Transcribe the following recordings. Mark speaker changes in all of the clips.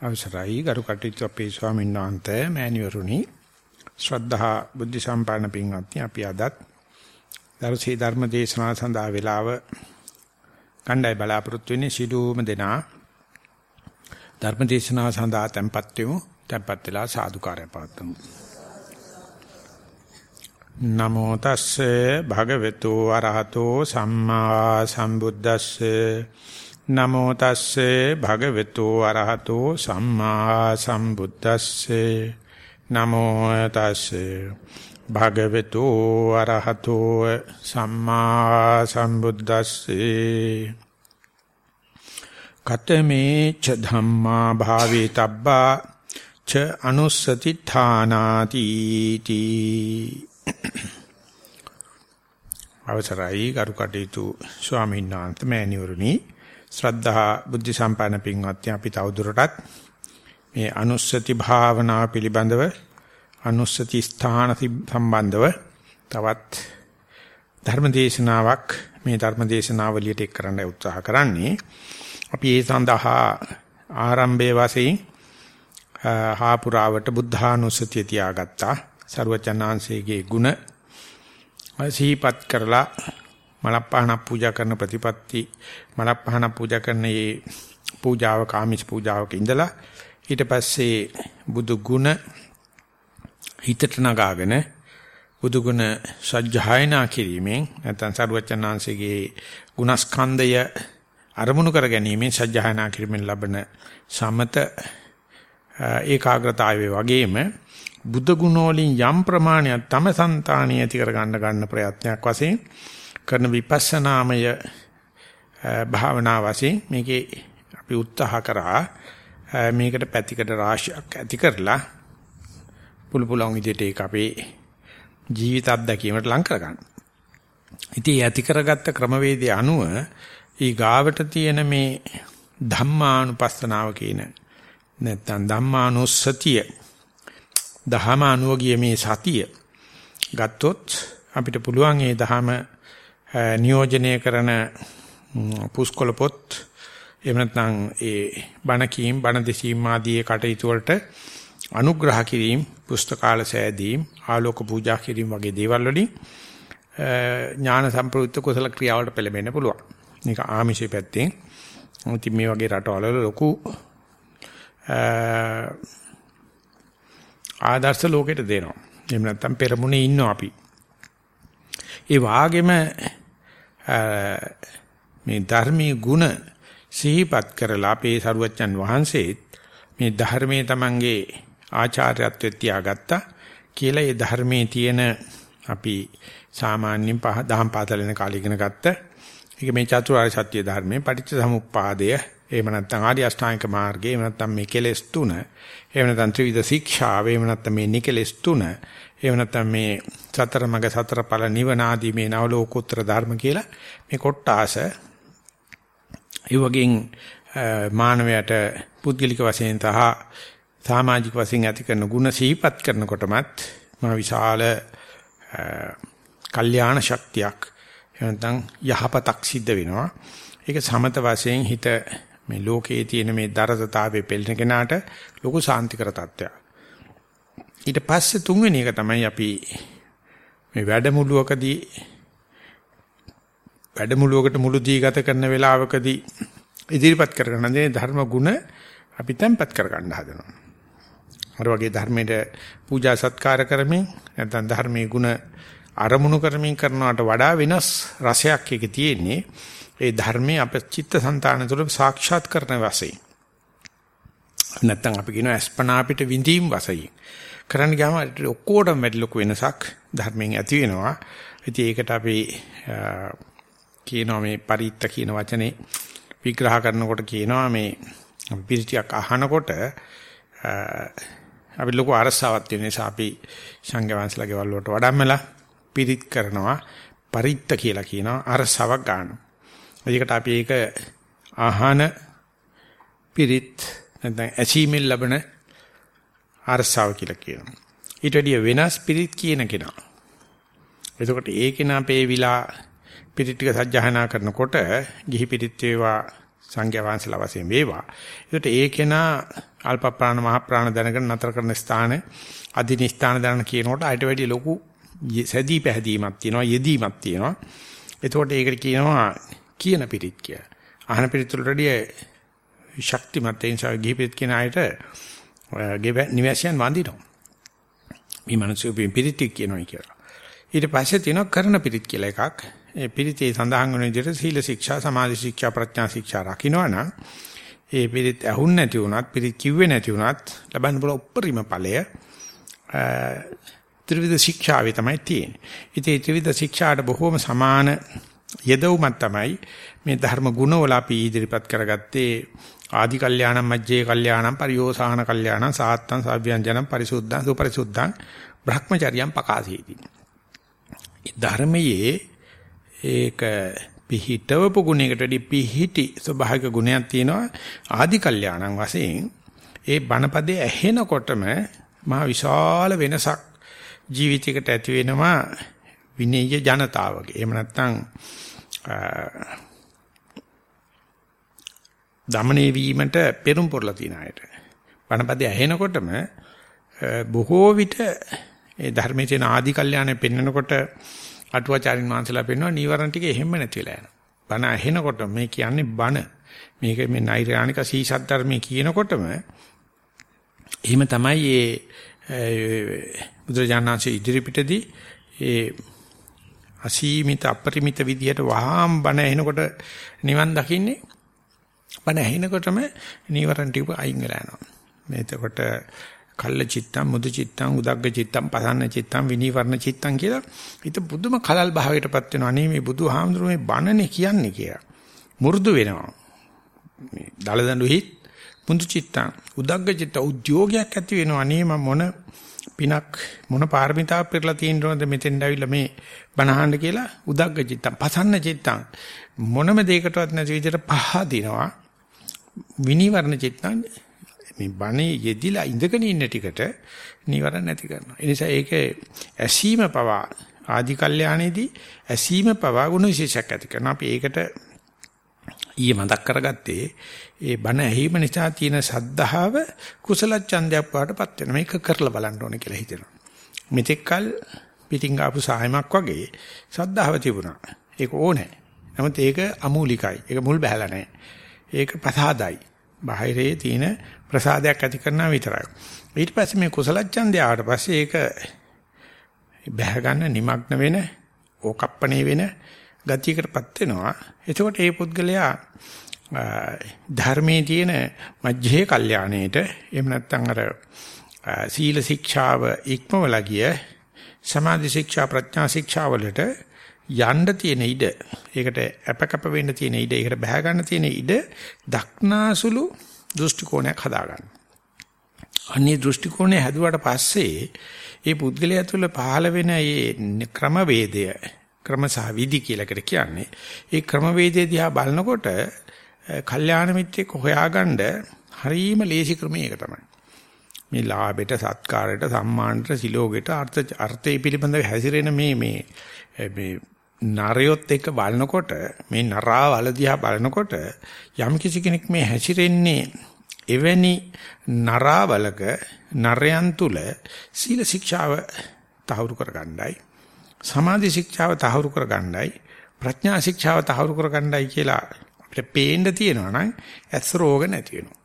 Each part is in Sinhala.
Speaker 1: අවසරයි. ගරු කටයුතු අපේ ස්වාමීන් වහන්සේ මෑණිවරුනි. ශ්‍රද්ධා බුද්ධ සම්පන්න පින්වත්නි අපි අදත් දර්ශී ධර්ම දේශනාව සඳහා වේලාව කණ්ඩාය බලාපොරොත්තු වෙන්නේ. සිළුම දෙනා ධර්ම දේශනාව සඳහා tempත් වෙමු. tempත් වෙලා සාදුකාරය පවත්වමු. නමෝ තස්සේ භගවතු අරහතෝ සම්මා සම්බුද්දස්සේ නමෝ තස්සේ භගවතු අරහතෝ සම්මා සම්බුද්දස්සේ. නමෝ තස්සේ භගවතු අරහතෝ සම්මා සම්බුද්දස්සේ. කතමේ ච ධම්මා භාවේ තබ්බා ච අනුස්සති ථානාති තී. අවසරයි ගරු කටයුතු ස්වාමීන් වහන්සේ මෑණිවරුනි ශ්‍රද්ධා බුද්ධ සම්පන්න පින්වත්නි අපි තවදුරටත් මේ අනුස්සති භාවනාව පිළිබඳව අනුස්සති ස්ථාන සම්බන්ධව තවත් ධර්ම දේශනාවක් මේ ධර්ම දේශනාවලියට එක් කරන්න උත්සාහ කරන්නේ. අපි ඒ සඳහා ආරම්භයේ වශයෙන් හා පුරාවට බුද්ධානුස්සතිය තියාගත්තා. සරුවචනාංශයේ ගුණ සිහිපත් කරලා මලප්පහන පූජා කරන ප්‍රතිපatti මලප්පහන පූජා කරන මේ පූජාව කාමිස් පූජාවක ඉඳලා ඊට පස්සේ බුදු ගුණ හිතට නගාගෙන බුදු ගුණ සජ්ජායනා කිරීමෙන් නැත්නම් සරුවචනාංශයේ ගුණස්කන්ධය අරමුණු කර ගැනීමෙන් සජ්ජායනා කිරීමෙන් ලබන සමත ඒකාග්‍රතාවය වගේම බුද්ධ ගුණ වලින් යම් ප්‍රමාණයක් තම సంతානිය ඇති කර ගන්න ගන්න ප්‍රයත්නයක් වශයෙන් කරන විපස්සනාමය භාවනා වශයෙන් මේකේ අපි උත්සාහ කරා මේකට පැතිකඩ රාශියක් ඇති කරලා පුළු පුළුවන් විදිහට ඒක අපේ ජීවිත අත්දැකීමට ලං කරගන්න. ඉතින් ඇති කරගත්ත ක්‍රමවේදය අනුව ඊ ගාවට තියෙන මේ ධම්මානුපස්සනාව කියන නැත්නම් ධම්මානුස්සතිය දහම අනුව ගිය මේ සතිය ගත්තොත් අපිට පුළුවන් ඒ දහම නියෝජනය කරන පුස්කොළ පොත් එහෙම නැත්නම් ඒ බණ කීම් බණ දෙසීම් ආදී කටයුතු වලට අනුග්‍රහ කිරීම පුස්තකාල සෑදීම් ආලෝක පූජා කිරීම වගේ දේවල් වලින් ඥාන සම්ප්‍රයුක්ත කුසල ක්‍රියාවලට පෙළඹෙන්න පුළුවන්. මේක ආමිෂේ පැත්තෙන් ඉතින් මේ වගේ රටවල ලොකු ආදර්ශ ලෝකෙට දෙනවා. එහෙම නැත්නම් පෙරමුණේ ඉන්නවා අපි. ඒ වාගෙම මේ ධර්මයේ ಗುಣ සිහිපත් කරලා අපේ සරුවච්චන් වහන්සේත් මේ ධර්මයේ Tamanගේ ආචාර්යත්වයට තියාගත්තා කියලා ඒ ධර්මයේ තියෙන අපි සාමාන්‍යයෙන් පහ දහම් පාතල වෙන කාලේ ඉගෙන ගත්ත. ඒක මේ චතුරාර්ය සත්‍ය ධර්මයේ පටිච්ච සමුප්පාදය එහෙම නැත්නම් ආර්ය අෂ්ටාංගික මාර්ගය එහෙම නැත්නම් මේ කෙලෙස් තුන එහෙම නැත්නම් ත්‍රිවිධ ශික්ෂාව එහෙම නැත්නම් මේ නිකලෙස් තුන එහෙම නැත්නම් මේ සතර මඟ සතර ඵල නිවන ආදී මේ නවලෝකෝත්තර ධර්ම කියලා මේ කොටාස ඒ වගේන් මානවයට පුද්ගලික වශයෙන් තහ සමාජික වශයෙන් ඇති කරන ಗುಣ සිහිපත් කරනකොටමත් මා විශාල කල්යාණ ශක්තියක් එහෙනම් යහපතක් සිද්ධ වෙනවා ඒක සමත වශයෙන් හිත මේ ලෝකයේ තියෙන මේ දරදතාවයේ පෙළෙන කෙනාට ලොකු සාන්තිකර තත්ත්වයක්. ඊට පස්සේ තුන්වෙනි එක තමයි අපි මේ වැඩමුළුවකදී වැඩමුළුවකට මුළු දී ගත කරන වෙලාවකදී ඉදිරිපත් කරගන්න දේ ධර්ම ගුණ අපි තැම්පත් කරගන්න හදනවා. අර වගේ ධර්මයට පූජා සත්කාර කරමින් නැත්නම් ධර්මයේ ගුණ අරමුණු කරමින් කරනවට වඩා වෙනස් රසයක් එකේ තියෙන්නේ. ඒ ධර්මයේ අප චිත්තසංතාන තුළ සාක්ෂාත් කරන වශයෙන් නැත්තම් අපි කියනවා අස්පනා අපිට විඳීම් වශයෙන් කරන්න ගියාම ඔක්කොටම වැඩි ලොකු වෙනසක් ධර්මයෙන් ඇති වෙනවා. ඉතින් ඒකට අපි කියනවා මේ පරිත්ත කියන වචනේ විග්‍රහ කරනකොට කියනවා මේ පිළිටියක් අහනකොට අපි ලොකු අරසාවක් තියෙන නිසා අපි සංඝ වංශලගේ වල වලට වඩම්මලා පිරිත් කරනවා පරිත්ත කියලා කියනවා අරසාවක් ගන්නවා. ඒකට අපි ඒක ආහන පිරිත් නැත්නම් ඇසීමෙන් ලැබෙන අරසාව කියලා කියනවා. ඊට වැඩිය වෙනස් පිරිත් කියන කෙනා. එතකොට ඒ කෙනා පේවිලා පිරිත් ටික සජ්ජහනා කරනකොට ගිහි පිරිත් වේවා සංඝයා වහන්සේලා වශයෙන් වේවා. ඒකට ඒ කෙනා අල්ප ප්‍රාණ මහ ප්‍රාණ දැනගෙන නතර කරන ස්ථාන අදින ස්ථාන දැනන කියනකොට අයිට වැඩි ලොකු සැදී පැහැදීමක් තියෙනවා යෙදීමක් තියෙනවා. එතකොට ඒකට කියනවා කියන පිරිත් කියලා. අහන පිරිත් වලටදී ශක්තිමත් ඒ නිසා ගිහිපිරිත් කියන අයට නිවැසියන් වඳිනවා. මේ මිනිස්සු පිරිත් කියනවා කියලා. ඊට පස්සේ තියෙනවා කරන පිරිත් කියලා එකක්. ඒ පිරිතේ සඳහන් වෙන විදිහට සීල ශික්ෂා, සමාධි ශික්ෂා, ප්‍රඥා ශික්ෂා රකින්නවනම් ඒ පිරිත් ඇහුන් නැති වුණත්, පිරිත් කිව්වේ නැති වුණත් ලබන්න පුළුවන් උපරිම ඵලය ත්‍රිවිධ ශික්ෂාවේ තමයි තියෙන්නේ. ඉතින් ත්‍රිවිධ ශික්ෂාට බොහෝම සමාන යෙදවුමක් තමයි මේ ධර්ම ගුණවල අපි ඉදිරිපත් කරගත්තේ ආදි කල්යාණම් මජ්ජේ කල්යාණම් පරියෝසాన කල්යාණම් සාත්තං සව්‍යංජනම් පරිසුද්ධං සුපරිසුද්ධං බ්‍රහ්මචර්යම් පකාසීති. ධර්මයේ ඒක පිහිටවපු ගුණයකට වඩා පිහිටි ස්වභාවික ගුණයක් තියෙනවා ආදි කල්යාණම් වශයෙන් ඒ බණපදේ ඇහෙනකොටම මහ විශාල වෙනසක් ජීවිතයකට ඇති වෙනවා විනීය ජනතාවගේ. එහෙම නැත්නම් දමණය වීමට පෙරම් පුරලා තියෙන අයට. වනපදේ ඇහෙනකොටම බොහෝ විට ඒ ධර්මයේ තියෙන ආදි කල්යාණය පෙන්නකොට අටුවාචාරින් වහන්සේලා පෙන්වනවා නීවරණ ටික එහෙම්ම නැති වෙලා යනවා. බණ ඇහෙනකොට මේ කියන්නේ බණ. මේක මේ නෛර්යානික සීසත් ධර්මයේ කියනකොටම එහෙම තමයි ඒ බුදුරජාණන්සේ ඉදිරිපිටදී ඒ අසීමිත අපරිමිත විදියට වහාම් බණ ඇහෙනකොට නිවන් දකින්නේ බණ ඇහෙනකොටම නීවරණ ටික අයින් වෙලා යනවා. මේ එතකොට කල්ල චිත්තම් මුදු චිත්තම් උදග්ග චිත්තම් පසන්න චිත්තම් විනීවරණ චිත්තම් කියලා හිත බුදුම කලල් භාවයටපත් වෙනවා. අනේ මේ බුදුහාමුදුරුවෝ මේ බණනේ කියන්නේ කියලා. මු르දු වෙනවා. මේ දලදඬු හිත් මුදු චිත්තම් උදග්ග චිත්ත උද්‍යෝගයක් ඇති වෙනවා. අනේ මම මොන පිනක් මොන පාරමිතාවක් පෙරලා තියෙනවද මෙතෙන්ට ඇවිල්ලා මේ බණහන්න කියලා උදග්ග චිත්තම් පසන්න චිත්තම් මොනම දෙයකටවත් නැති විදිහට පහදිනවා විනිවරණ චිත්තං මේ බණේ යෙදිලා ඉඳගෙන ඉන්න ටිකට නිවරණ නැති කරනවා. ඒ නිසා ඒක ඇසීම පවා ආදි කල්යාණේදී ඇසීම පවා ගුණ විශේෂයක් ඇති කරනවා. අපි ඒකට ඊයේ මතක් කරගත්තේ ඒ බණ ඇහිම නිසා තියෙන සද්ධාව කුසල ඡන්දයක් වඩටපත් වෙනවා. මේක කරලා බලන්න ඕනේ කියලා හිතෙනවා. මෙතෙක්කල් පිටින් ආපු සායමක් වගේ සද්ධාව තිබුණා. ඒක ඕනේ. නමුත් ඒක අමූලිකයි. ඒක මුල් බහැලා නැහැ. ඒක ප්‍රසාදයි. බාහිරේ තියෙන ප්‍රසාදයක් ඇති කරනවා විතරයි. ඊට පස්සේ මේ කුසල ඡන්දය ආවට පස්සේ ඒක බැහැ ගන්න නිමග්න වෙන ඕකප්පණේ වෙන ගතියකටපත් වෙනවා. එතකොට මේ පුද්ගලයා ධර්මයේ තියෙන මජ්ජේ කල්යාණේට එහෙම නැත්නම් අර සීල ශික්ෂාව ඉක්මවලා ගිය සමාධි ශික්ෂා ප්‍රඥා ශික්ෂා වලට යන්න තියෙන ඉඩ ඒකට අපකප වෙන්න තියෙන ඉඩ ඒකට බහැ ගන්න තියෙන ඉඩ දක්නාසුළු දෘෂ්ටි කෝණයක් හදාගන්න. අන්නේ දෘෂ්ටි කෝණය හැදුවට පස්සේ ඒ පුද්ගලයා තුළ පහළ වෙන මේ ක්‍රමවේදය ක්‍රමසහ විදි කියලාකට කියන්නේ ඒ ක්‍රමවේදය දිහා බලනකොට කල්යාණ මිත්‍රෙක් හොයාගන්න හරීම ලේසි ක්‍රමය ඒක තමයි. මේ ලාභයට සත්කාරයට සම්මානට සිලෝගෙට අර්ථ අර්ථය පිළිබඳව හැසිරෙන මේ මේ මේ නරයොත් එක්ක බලනකොට මේ නරා වලදියා බලනකොට යම් කිසි කෙනෙක් මේ හැසිරෙන්නේ එවැනි නරාවලක නරයන් තුල සීල ශික්ෂාව තහවුරු කරගන්නයි සමාධි ශික්ෂාව තහවුරු කරගන්නයි ප්‍රඥා ශික්ෂාව තහවුරු කරගන්නයි කියලා අපිට පේන්න තියෙනවා නම් ඇස් රෝග නැති වෙනවා.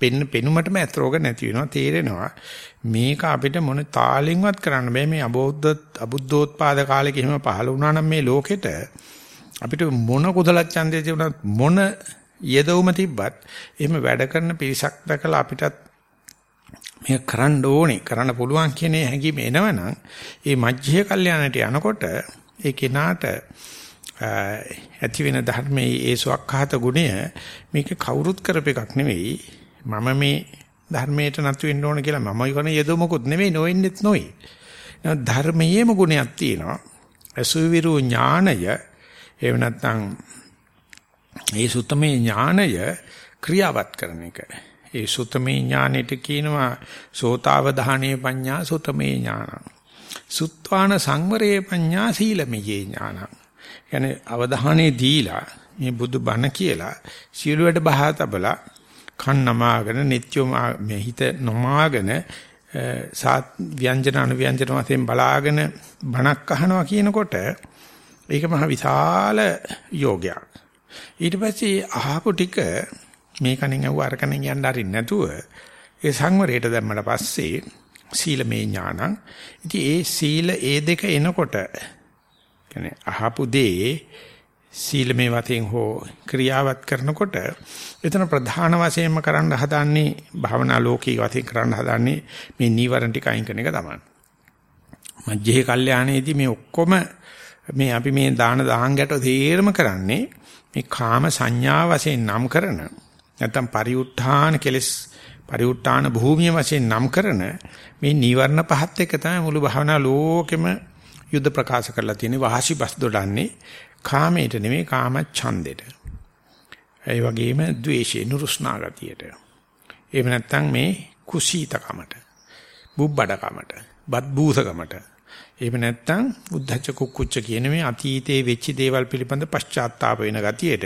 Speaker 1: පෙන්න පෙනුමටම ඇත් රෝග නැති වෙනවා තේරෙනවා. මේක අපිට මොන තාලෙන්වත් කරන්න බෑ. මේ අබෞද්ධ අබුද්ධෝත්පාද කාලෙක එහෙම පහළ වුණා නම් මේ ලෝකෙට අපිට මොන කුසල ඡන්දේ තිබුණත් මොන යෙදවුම තිබ්බත් එහෙම වැඩ කරන පිරිසක් දැකලා අපිටත් මේක කරන්න ඕනේ. කරන්න පුළුවන් කියන හැඟීම එනවනම් ඒ මජ්ජේ කල්යාණයට යනකොට ඒ කෙනාට ඇති වෙන ධර්මයේ ඒ සුවක්ඛාත ගුණය මේක කවුරුත් කරප එකක් නෙවෙයි. මම මේ ධර්මයට නතු වෙන්න ඕන කියලා මම කියන යෙදුමකුත් නෙවෙයි නොවෙන්නෙත් නොයි. නමුත් ධර්මයේම ගුණයක් තියෙනවා. අසුවිරු ඥානය එහෙම නැත්නම් ඒ සුත්තමේ ඥානය ක්‍රියාවත් කරන එක. ඒ සුත්තමේ ඥානෙට කියනවා සෝතාවධානයේ පඤ්ඤා සුත්තමේ ඥාන. සුත්වාන සංවරයේ පඤ්ඤා සීලමේ ඥාන. කියන්නේ අවධානයේ දීලා මේ බුදු බණ කියලා සියලු වැඩ බහා තබලා කන් නමාගෙන නිත්‍යම මේ හිත නොමාගෙන සාත් ව්‍යංජන අනුව්‍යංජන වශයෙන් බලාගෙන බණක් අහනවා කියනකොට ඒක මහ විශාල යෝගයක්. ඊට පස්සේ අහපු ටික මේ කණෙන් අහුව අර කණෙන් යන්න අරින්න නැතුව ඒ සංවරයට දැම්මට පස්සේ සීලමේ ඥානං. ඉතින් ඒ සීල ඒ දෙක එනකොට කියන්නේ අහපු දේ සීලමේ වතෙන් හෝ ක්‍රියාවත් කරනකොට එතන ප්‍රධාන වශයෙන්ම කරන්න හදන්නේ භවනා ලෝකී වශයෙන් කරන්න හදන්නේ මේ නීවරණ ටික අයින් කරන එක තමයි. මජ්ජේ කල්යාණේදී මේ ඔක්කොම මේ අපි මේ දාන දහං ගැට තේරම කරන්නේ මේ කාම සංඥා වශයෙන් නම් කරන නැත්නම් පරිඋත්ථාන කෙලස් පරිඋත්ථාන භූමිය වශයෙන් නම් කරන මේ නීවරණ පහත් එක තමයි මුළු භවනා ලෝකෙම යුද්ධ ප්‍රකාශ කරලා තියෙන්නේ වහසි බස් දොඩන්නේ කාමයට නෙමෙයි කාම ඡන්දෙට. ඒ වගේම ද්වේෂේ නුරුස්නා ගතියට. එහෙම නැත්නම් මේ කුසීතකමට, බුබ්බඩකමට, බත් බූසකමට. එහෙම නැත්නම් උද්ධච්ච කුක්කුච්ච කියන මේ අතීතයේ වෙච්ච දේවල් පිළිබඳ පශ්චාත්තාප වෙන ගතියට.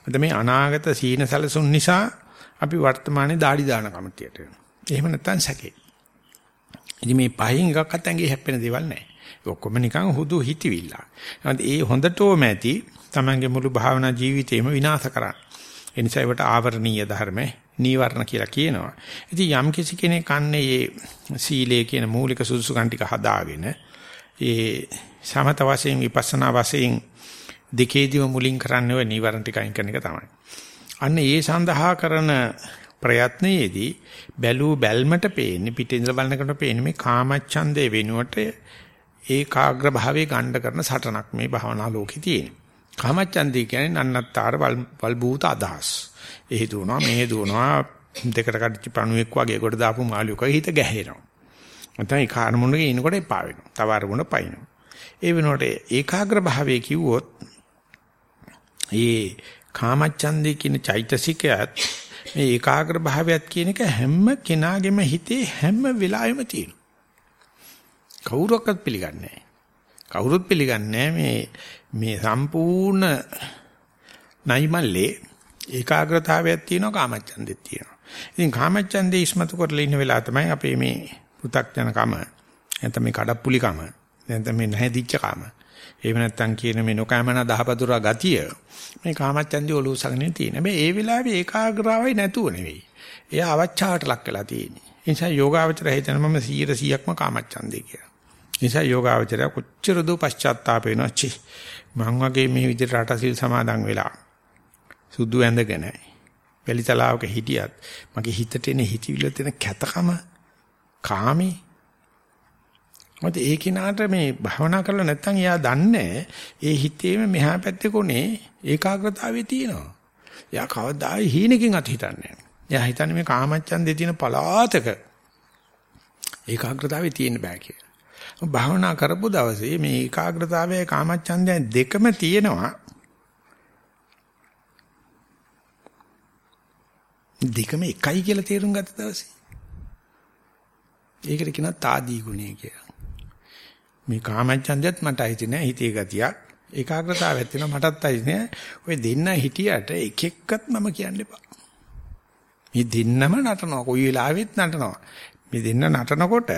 Speaker 1: එතන මේ අනාගත සීන සැලසුම් නිසා අපි වර්තමානයේ দাঁඩි දාන කමතියට. එහෙම නැත්නම් සැකේ. ඉතින් මේ පහෙන් එකක්වත් ඇඟේ හැප්පෙන දේවල් නැහැ. ඔක්කොම නිකන් හුදු හිතවිල්ල. නමුත් ඒ හොඳටම ඇති තමන්ගේ මුළු භාවනා ජීවිතේම විනාශ කරන්න. ඒ නිසා ඒවට ආවරණීය ධර්ම නීවරණ කියලා කියනවා. ඉතින් යම් කිසි කෙනෙක් අන්නේ මේ සීලය කියන මූලික සුදුසුකම් ටික හදාගෙන ඒ සමත වශයෙන් විපස්සනා වශයෙන් දෙකේදීම මුලින් කරන්නේ ඔය නීවරණ ටික අයින් කරන එක තමයි. අන්න ඒ සඳහා කරන ප්‍රයත්නයේදී බැලූ බැල්මට පේන්නේ පිටින් ඉඳලා බලනකොට පේන්නේ මේ කාමච්ඡන්දේ වෙනුවට ඒකාග්‍ර භාවයේ ගණ්ඩ කරන සටනක් මේ භවනා ලෝකේ තියෙන. කාමච්ඡන්දේ කියන්නේ නන්නත්තර වල් භූත අදහස්. එහි දුවනවා මෙහි දුවනවා දෙකට කඩච්ච පණුවෙක් වගේ කොට දාපු මාළුවෙක් හිත ගැහෙනවා. නැත්නම් ඒ කාර්මුණේ ඉනකොට එපා වෙනවා. තව අරමුණ පයින්නවා. ඒ වෙනකොට ඒකාග්‍ර භාවයේ කිව්වොත් ඒ කාමච්ඡන්දේ කියන චෛතසිකයත් මේ ඒකාග්‍ර භාවයත් කියන එක හැම කෙනාගේම හිතේ හැම වෙලාවෙම තියෙනවා. කවුරක්වත් පිළිගන්නේ නැහැ. කවුරුත් පිළිගන්නේ මේ මේ සම්පූර්ණ නයිමල්ලේ ඒකාග්‍රතාවයක් තියෙනවා කාමච්ඡන්දෙත් තියෙනවා. ඉතින් කාමච්ඡන්දේ ඉස්මතු කරලා ඉන්න වෙලාව තමයි අපේ මේ පු탁ජනකම නැත්නම් මේ කඩප්පුලිකම නැත්නම් මේ නැහැදිච්ච කම. එහෙම නැත්නම් කියන මේ නොකෑමන දහපතුරා ගතිය මේ කාමච්ඡන්දේ ඔලුව සගනේ තියෙන. හැබැයි ඒ වෙලාවේ ඒකාග්‍රාවයි නැතුව නෙවෙයි. එයා අවචාවට ලක් වෙලා තියෙන්නේ. ඒ නිසා යෝගාවචර හිතන මම 100%ක්ම කාමච්ඡන්දේ කියලා. නිසා යෝගාවචරය කොච්චර දෝ පශ්චාත්තාප වෙනවා චි මං වගේ මේ විදිහට රටසිල් සමාදන් වෙලා සුදු ඇඳගෙන වැලිතලාවක හිටියත් මගේ හිතට එන හිතවිල්ල තියෙන කැතකම කාමේ මොකද ඒ කිනාට මේ භවනා කරලා නැත්නම් එයා දන්නේ ඒ හිතේම මෙහා පැත්තේ කොනේ ඒකාග්‍රතාවයේ තියෙනවා. එයා කවදා හීනකින් අත හිතන්නේ. එයා හිතන්නේ මේ කාමච්ඡන්දේ තියෙන පලාතක ඒකාග්‍රතාවයේ තියෙන්න බෑ කියලා. භාවනා කරපු දවසේ මේ ඒකාග්‍රතාවයයි කාමච්ඡන්දයයි දෙකම තියෙනවා. දෙකම එකයි කියලා තේරුම් ගත්ත දවසේ. ඒකට කියනවා తాදී ගුණය කියලා. මේ කාමච්ඡන්දයත් මට අයිති නෑ හිතේ ගතියක්. ඒකාග්‍රතාවයක් තියෙනවා මටත් අයිති නෑ. ඔය දෙන්න හිටියට එක එක්කත් මම කියන්න එපා. මේ දෙන්නම නටනවා. කොයි වෙලාවෙත් නටනවා. මේ දෙන්න නටනකොට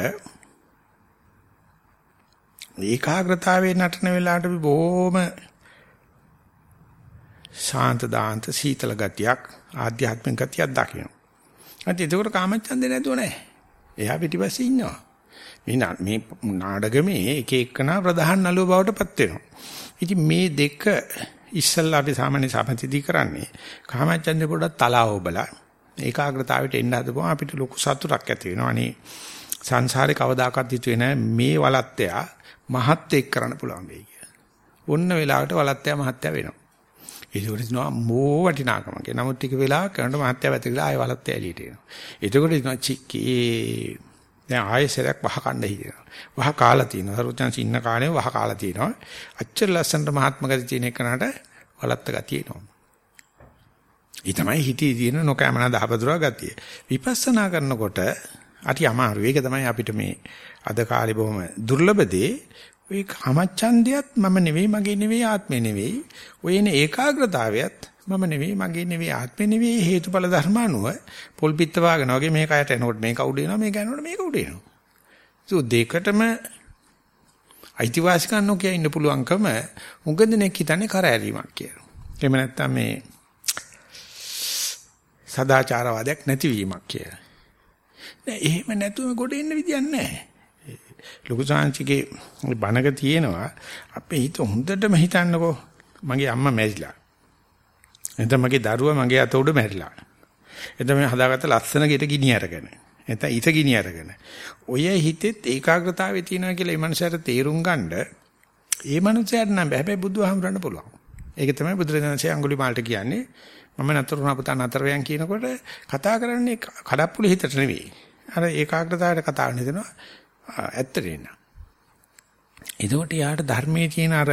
Speaker 1: ඒකාග්‍රතාවයේ නටන වෙලාවට අපි බොහොම ශාන්ත දාන්ත සීතල ගතියක් ආධ්‍යාත්මික ගතියක් දකිනවා. අද ඒකට කාමච්ඡන්දේ නැතුව නෑ. එයා පිටිපස්සේ ඉන්නවා. මේ මේ නාඩගමේ එක එකනා ප්‍රධාන නළුව බවට පත් වෙනවා. ඉතින් මේ දෙක ඉස්සල්ලා අපි සාමාන්‍ය සමතිදී කරන්නේ කාමච්ඡන්දේ පොඩ්ඩක් තලාව ඔබලා ඒකාග්‍රතාවයට එන්න හදපුවම අපිට ලොකු සතුටක් ඇති වෙනවා. අනේ සංසාරේ කවදාකවත් හිතුවේ නෑ මේ වලත්තයා මහත් එක් කරන්න පුළුවන් වෙයි කියලා. ඔන්න වෙලාවට වලත්තයා මහත්තයා වෙනවා. ඒකෝට ඉතනවා මෝ වටිනාකමක්. නමුත් ටික වෙලාවක් කරනකොට මහත්තයා වැතකලා ආයෙ වලත්තයා එළියට එනවා. එතකොට ඉතනවා චික්කේ දැන් ආයෙ සරයක් වහ කණ්ඩ හිතෙනවා. වහ කාලා තියෙනවා. සරුවචන්ස් ඉන්න කාලේ වහ කාලා තියෙනවා. අච්චර ලස්සනට මහත්ම ගති තියෙන එකනට වලත්ත ගතිය එනවා. ඒ තමයි හිතේ තියෙන නොකෑමනා දහබදුරා ගතිය. විපස්සනා කරනකොට අටි අමාරු. ඒක තමයි අපිට මේ අද කාලේ බොහොම දුර්ලභ දේ. ඔය කාමච්ඡන්දියත් මම නෙවෙයි මගේ නෙවෙයි ආත්මේ නෙවෙයි. ඔය එන ඒකාග්‍රතාවයත් මම නෙවෙයි මගේ නෙවෙයි ආත්මෙ නෙවෙයි හේතුඵල ධර්ම අනුව පොල් පිට වාගෙන වගේ මේක අයට එනකොට මේක උඩ එනවා මේක යනකොට මේක උඩ එනවා. ඒක දෙකටම අයිතිවාසිකම් නොකිය ඉන්න පුළුවන්කම උගදෙනෙක් හිතන්නේ කරෑරීමක් කියලා. එහෙම නැත්නම් මේ සදාචාරවාදයක් නැතිවීමක් කියලා. නෑ එහෙම නැතුව ගොඩ එන්න විදියක් නැහැ. ලොකු සාංශිකේ බණක තියෙනවා අපේ හිත හොඳටම හිතන්නකෝ මගේ අම්මා මැරිලා. එතන මගේ දරුවා මගේ අත උඩ මැරිලා. එතන මේ හදාගත්ත ලස්සන ගෙට ගිනි අරගෙන. එතන ඊත ගිනි අරගෙන. ඔය හිතෙත් ඒකාග්‍රතාවය තියෙනවා කියලා මේ මනුස්සයාට තේරුම් ගන්න ඒ මනුස්සයාට නම් හැබැයි බුදුහාමුදුරන්න පුළුවන්. ඒක තමයි බුදුරජාණන්සේ අඟුලිමාලට කියන්නේ මම නතර වුණා පුතා නතර වෙයන් කියනකොට කතා කරන්නේ කඩප්පුලි හිතට නෙවෙයි. අර ඒකාග්‍රතාවයට කතා කරන දෙනවා ඇත්තට එන්න. එතකොට යාට ධර්මයේ තියෙන අර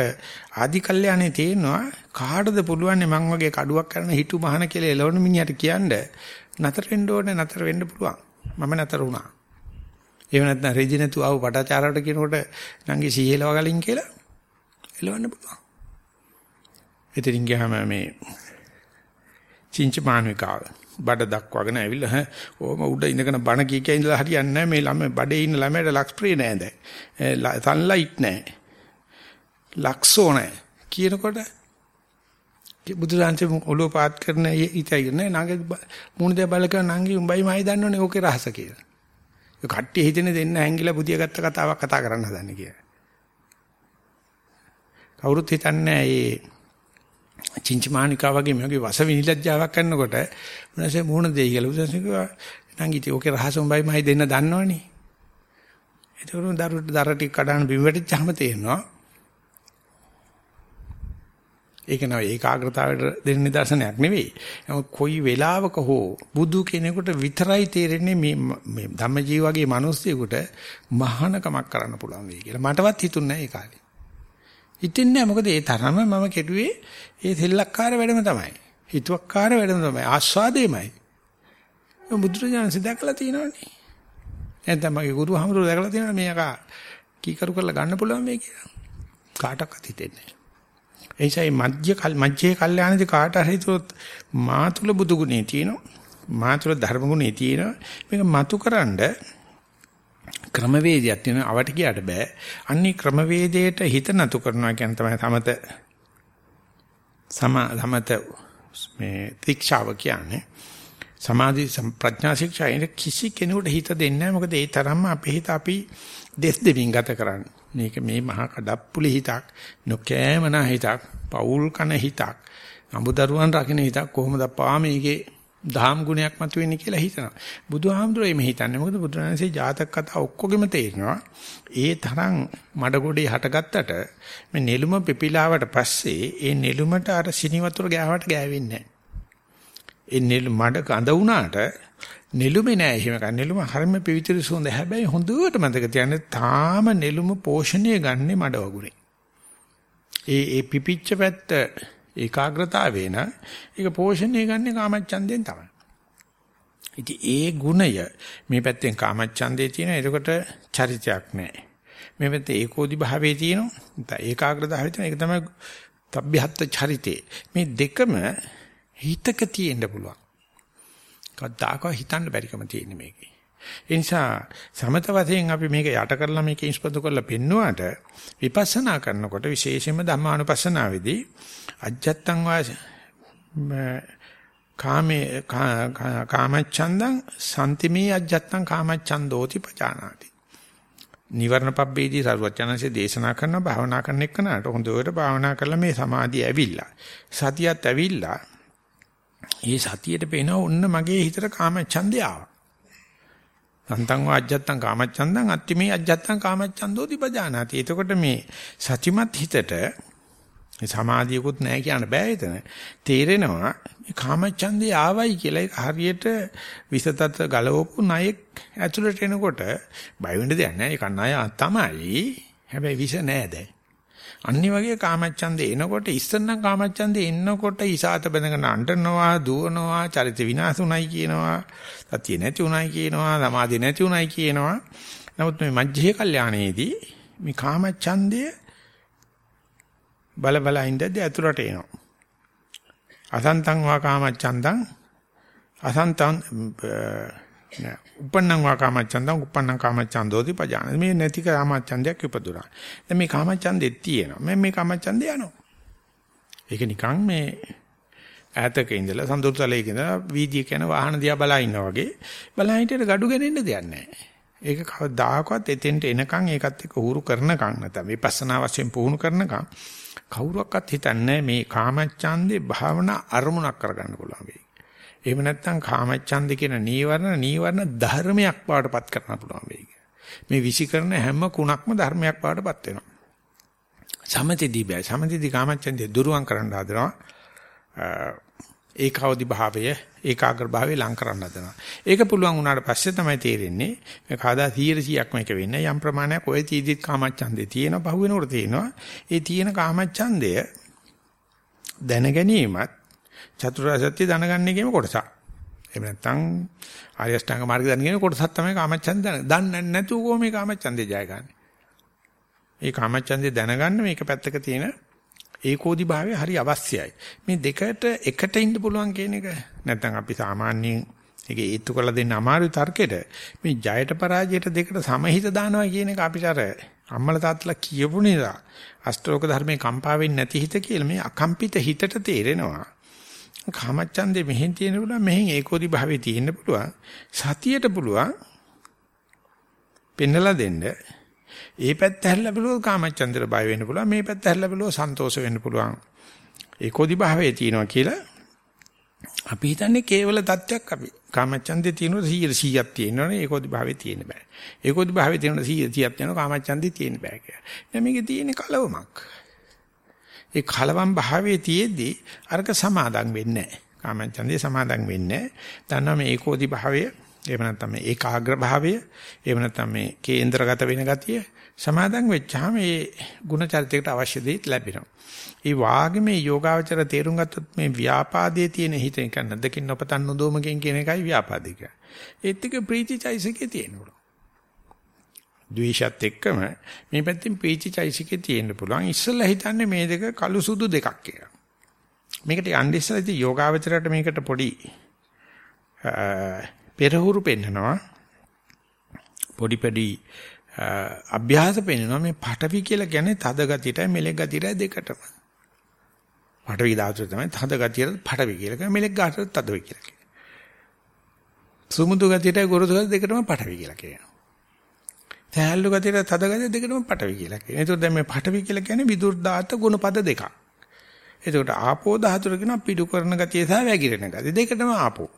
Speaker 1: ආදි කල්යාණේ තේනවා කාටද පුළුවන් මං වගේ කඩුවක් කරන හිටු මහන කියලා එළවන මිනිහට කියන්නේ නතර වෙන්න ඕනේ නතර වෙන්න පුළුවන්. මම නතර වුණා. එහෙම නැත්නම් රෙජි නැතු ආව පටාචාරවට කියනකොට නංගි සීහෙලව ගලින් කියලා එළවන්න පුළුවන්. එතනින් ගියාම මේ චින්ච මානවිකාව බඩ දක්වාගෙන ඇවිල්ලා ඕම උඩ ඉඳගෙන බණ කී කිය ඉඳලා හරියන්නේ නැහැ මේ ළමයි බඩේ ඉන්න ළමයට ලක්ස්ප්‍රේ නැහැ දැන් සන්ලයිට් නැහැ ලක්සෝ නැහැ කියනකොට බුදුරජාන්සේ ඔලුව පාත් කරන ඉතයි නේ නංගි මුණ දෙය බලක නංගි උඹයි මයි දන්නෝනේ ඕකේ රහස කියලා. ඒ කට්ටිය හිතෙන දෙන්න හැංගිලා බුදිය ගත්ත කතාවක් කතා කරන්න හදන්නේ කියලා. කවුරුත් හිතන්නේ ඒ චින්චමානිකා වගේ මේ වගේ වස විනිලජ්ජාවක් කරනකොට මොනසේ මුණ දෙයි කියලා බුදුසසුන කිව්වා නංගි ඉතින් ඕකේ රහස උඹයි මයි දෙන්න දන්නවනේ. ඒකවල දරුට දර ටික කඩන බිම වැටිච්චාම තේරෙනවා ඒක නෝ ඒකාග්‍රතාවයට දෙන්න නිදර්ශනයක් නෙවෙයි. නමුත් කොයි වෙලාවක හෝ බුදු කෙනෙකුට විතරයි තේරෙන්නේ මේ මේ ධම්මජීව වගේ මිනිස්සුෙකුට මහානකමක් කරන්න පුළුවන් වෙයි කියලා. මටවත් හිතුන්නේ නැහැ ඒ කාලේ. හිතෙන්නේ නැහැ මොකද ඒ තරම මම කෙරුවේ ඒ සෙල්ලක්කාර වැඩම තමයි. හිතුවක්කාර වැඩම තමයි. ආස්වාදේමයි. බුදුරජාණන් සිතකලා තියෙනවනේ. නැත්නම් මගේ ගුරු හමුදුර දැකලා තියෙනවා මේක කීකරු කරලා ගන්න පුළුවන් මේ කියලා. කාටවත් හිතෙන්නේ නැහැ. එයිසයි මධ්‍ය කල් මධ්‍යේ කල්යාණදී කාට හරි හිතුවොත් මා තුල බුදු ගුණේ තියෙනවා. මා තුල ධර්ම ගුණේ තියෙනවා. මේක මතුකරනද ක්‍රමවේදයක් තියෙනවා. අවට කියට බෑ. අන්නේ ක්‍රමවේදයට හිත නතු කරනවා කියන තමයි සමත සම සමත මේ ශික්ෂාව කියන්නේ. සමාධි ප්‍රඥා ශික්ෂාවේ කිසි කෙනෙකුට හිත දෙන්නේ නැහැ. මොකද ඒ තරම්ම අපේ හිත අපි දෙස් දෙමින් ගත කරන්නේ. මේක මේ මහා කඩප්පුලි හිතක්, නොකෑමන හිතක්, පෞල් කන හිතක්, අඹදරුවන් රකින්න හිතක් කොහොමද අපා මේකේ දහම් ගුණයක් මතුවෙන්නේ කියලා හිතනවා. බුදුහාමුදුරේ එහෙම හිතන්නේ. මොකද බුදුරජාණන්සේ ජාතක කතා ඔක්කොගෙම තේරෙනවා. ඒ තරම් මඩගොඩේ හටගත්තට මේ නෙළුම පිපිලාවට පස්සේ ඒ නෙළුමට අර සිනි වතුර ගෑවට ගෑවෙන්නේ නැහැ. ඒ නෙළු මඩ ගඳ වුණාට නෙළුමේ නෑ එහෙම ගන්න. නෙළුම හරිම පිවිතුරු සුවඳ. හැබැයි හොඳට මතක තියාගන්න තාම නෙළුම පෝෂණය ගන්නෙ මඩ වගුරේ. ඒ ඒ පිපිච්ච පැත්ත ඒකාග්‍රතාවේ න ඒක පෝෂණය ගන්නෙ කාමච්ඡන්දයෙන් තමයි. ඉතින් ඒ ගුණය මේ පැත්තෙන් කාමච්ඡන්දේ තියෙනවා. එතකොට චරිතයක් නෑ. මේ පැත්තේ ඒකෝදි භාවයේ තියෙනවා. ඒකාග්‍රතාවය තියෙනවා. ඒක තමයි තබ්බහත් චරිතේ. මේ දෙකම හිතක තියෙන්න පුළුවන්. කවදාකවත් හිතන්න බැරිකම තියෙන මේකේ. ඒ නිසා සමත වශයෙන් අපි මේක යට කරලා මේක ඉස්පතු කරලා පෙන්නුවාට විපස්සනා කරනකොට විශේෂයෙන්ම ධම්මානුපස්සනාවේදී අජත්තං වාස කාමේ කාමච්ඡන්දං සම්තිමේ අජත්තං කාමච්ඡන්දෝති පජානාති. නිවර්ණ පබ්බේදී සරුවචනanse දේශනා කරන භාවනා කරන එක්කනට හොඳට භාවනා කරලා මේ සමාධිය ඇවිල්ලා සතියත් ඇවිල්ලා ඒ සතියට පේනවා ඔන්න මගේ හිතට කාමච්ඡන්දය ආවා. සන්තං වාජ්ජත්තං කාමච්ඡන්දං අත්තිමේ අජ්ජත්තං කාමච්ඡන්දෝ දිපජානාති. එතකොට මේ සතිමත් හිතට සමාධියකුත් නැහැ කියන්න බෑ එතන. තේරෙනවා මේ කාමච්ඡන්දේ ආවයි කියලා ඒක හරියට විසතත් ගලවපු ණයෙක් ඇතුළට එනකොට බය වෙන්න දෙයක් නැහැ. ඒක ණය තමයි. හැබැයි විස නෑ දැන්. අනිත් වගේ කාමච්ඡන්දේ එනකොට ඉස්සෙල්නම් කාමච්ඡන්දේ එන්නකොට ඉසాత බඳගෙන අඬනවා දුවනවා චරිත විනාශුණයි කියනවා සතිය නැති උණයි කියනවා සමාධිය නැති උණයි කියනවා. නමුත් මේ මජ්ජේ කල්යාණයේදී මේ කාමච්ඡන්දය බල බල ඉඳද්දී අතුරට එනවා. අසන්තං වා කාමච්ඡන්දං අසන්තං නෑ. උපන්නං වා කාමච්ඡන්දං උපන්නං කාමච්ඡන්දෝති පජාන මේ නැති කාමච්ඡන්දයක් ඉපදුනා. දැන් මේ කාමච්ඡන්දෙත් තියෙනවා. මම මේ කාමච්ඡන්දේ යනවා. ඒක නිකන් මේ ඈතක ඉඳලා සඳුරුතලයක ඉඳලා වීදියේ යන වාහන දිහා බලා ඉන්නා වගේ බලා හිටියට gadu ගෙනෙන්න දෙයක් නැහැ ඒක කවදාකවත් එතෙන්ට එනකන් ඒකත් එක්ක උහුරු කරනකන් නැත්නම් විපස්සනා වශයෙන් පුහුණු කරනකන් කවුරුවක්වත් හිතන්නේ මේ කාමච්ඡන්දේ භාවනා අරමුණක් කරගන්න පුළුවන් වෙයි. එහෙම නැත්නම් කාමච්ඡන්දේ කියන නීවරණ නීවරණ ධර්මයක් බවටපත් කරන්න පුළුවන් වෙයි. මේ විසිකරන හැම කුණක්ම ධර්මයක් බවටපත් වෙනවා. සමතිදී බෑ. සමතිදී කාමච්ඡන්දේ දුරුවන් කරන්න හදනවා. ඒකාවදි භාවය ඒකාග්‍ර භාවය ලං කරන්න හදනවා. ඒක පුළුවන් වුණාට පස්සේ තමයි තේරෙන්නේ මේ කවදා 100%ක් මේක වෙන්නේ යම් ප්‍රමාණයක් ඔය තීදිත් කාමච්ඡන්දේ තියෙන පහු වෙනකොට තියෙනවා. ඒ තියෙන කාමච්ඡන්දය දැන ගැනීමත් චතුරාර්ය සත්‍ය දැනගන්න එකේම කොටසක්. එහෙම නැත්නම් ආර්ය අෂ්ටාංග මාර්ගය දැනගෙන කොටසක් තමයි කාමච්ඡන්ද දැන. දන්නේ නැතුව කොහොම මේ කාමච්ඡන්දේ ජය ගන්න. ඒ කාමච්ඡන්දේ දැනගන්න මේක පැත්තක තියෙන ඒකෝදි භාවය හරි අවශ්‍යයි. මේ දෙකට එකට ඉන්න පුළුවන් කියන එක නැත්නම් අපි සාමාන්‍යයෙන් ඒක ඒත්තු කරලා දෙන්න අමාරු තර්කෙට මේ ජයට පරාජයට දෙකට සමහිත දානවා කියන එක අපිට අර අම්මල තාත්තලා කියපු නිසා අෂ්ටෝක ධර්මයේ කම්පා වෙන්නේ නැති හිත කියලා මේ අකම්පිත හිතට තේරෙනවා. කාමච්ඡන්දේ මෙහෙන් තියෙන පුළුවන් මෙහෙන් ඒකෝදි භාවයේ තියෙන්න පුළුවන් සතියට පුළුවන් පෙන්නලා දෙන්න ඒ පැත්ත හැරිලා බලුවොත් කාමච්ඡන්දේට බය වෙන්න පුළුවන්. මේ පැත්ත හැරිලා බලුවොත් සන්තෝෂ වෙන්න පුළුවන්. ඒකෝදි භාවයේ තියෙනවා කියලා අපි හිතන්නේ කේවල தත්වයක් අපි. කාමච්ඡන්දේ තියෙනවා 100 100ක් තියෙනවනේ ඒකෝදි භාවයේ තියෙන්න බෑ. ඒකෝදි භාවයේ තියෙනවා 100 100ක් තියෙනවා කාමච්ඡන්දේ තියෙන්න බෑ කියලා. දැන් මේකේ තියෙන කලවමක්. ඒ කලවම් භාවයේ තියේදී අරක සමාදම් වෙන්නේ නැහැ. කාමච්ඡන්දේ සමාදම් වෙන්නේ නැහැ. දන්නවා මේ ඒකෝදි භාවය එහෙම නැත්නම් මේ ඒකාග්‍ර භාවය එහෙම නැත්නම් මේ කේන්ද්‍රගත වෙන ගතිය සමාදන් වෙච්චාම මේ ಗುಣ චරිතයකට අවශ්‍ය දේ ලැබෙනවා. ඒ වාගේ මේ යෝගාවචර තේරුම් ගත්තොත් මේ ව්‍යාපාදයේ තියෙන හිත එක නැදකින් නොපතන් නොදොමකින් කියන එකයි ව්‍යාපාදික. ඒත් එක ප්‍රීතිචෛසිකේ තියෙනවා. ද්වේෂත් එක්කම මේ පැත්තෙන් ප්‍රීතිචෛසිකේ තියෙන්න පුළුවන්. ඉස්සෙල්ලා හිතන්නේ මේ දෙක කළු සුදු දෙකක් කියලා. මේකට යන්න ඉස්සෙල්ලා ඉතින් යෝගාවචරයට මේකට පොඩි පෙරහුරු පෙන්නනවා. පොඩි පොඩි අභ්‍යාස පෙන්නනවා මේ පටවි කියලා කියන්නේ තද ගතියටයි මෙලෙක් ගතියටයි දෙකටම. පටවි ධාතුව තමයි තද ගතියට පටවි කියලා කියන්නේ මෙලෙක් ගතියට තදවි කියලා කියනවා. සුමුදු ගතියටයි ගොරෝසු ගතිය දෙකටම පටවි කියලා කියනවා. තැහැල්ලු ගතියට තද ගතිය දෙකටම පටවි කියලා කියනවා. ඒතකොට දැන් මේ පටවි කියලා කියන්නේ විදුර් දාත ගුණපද දෙකක්. එතකොට ආපෝ ධාතුර කියනවා පිටු කරන ගතිය සහ වැగిරෙන ගතිය දෙකටම ආපෝ.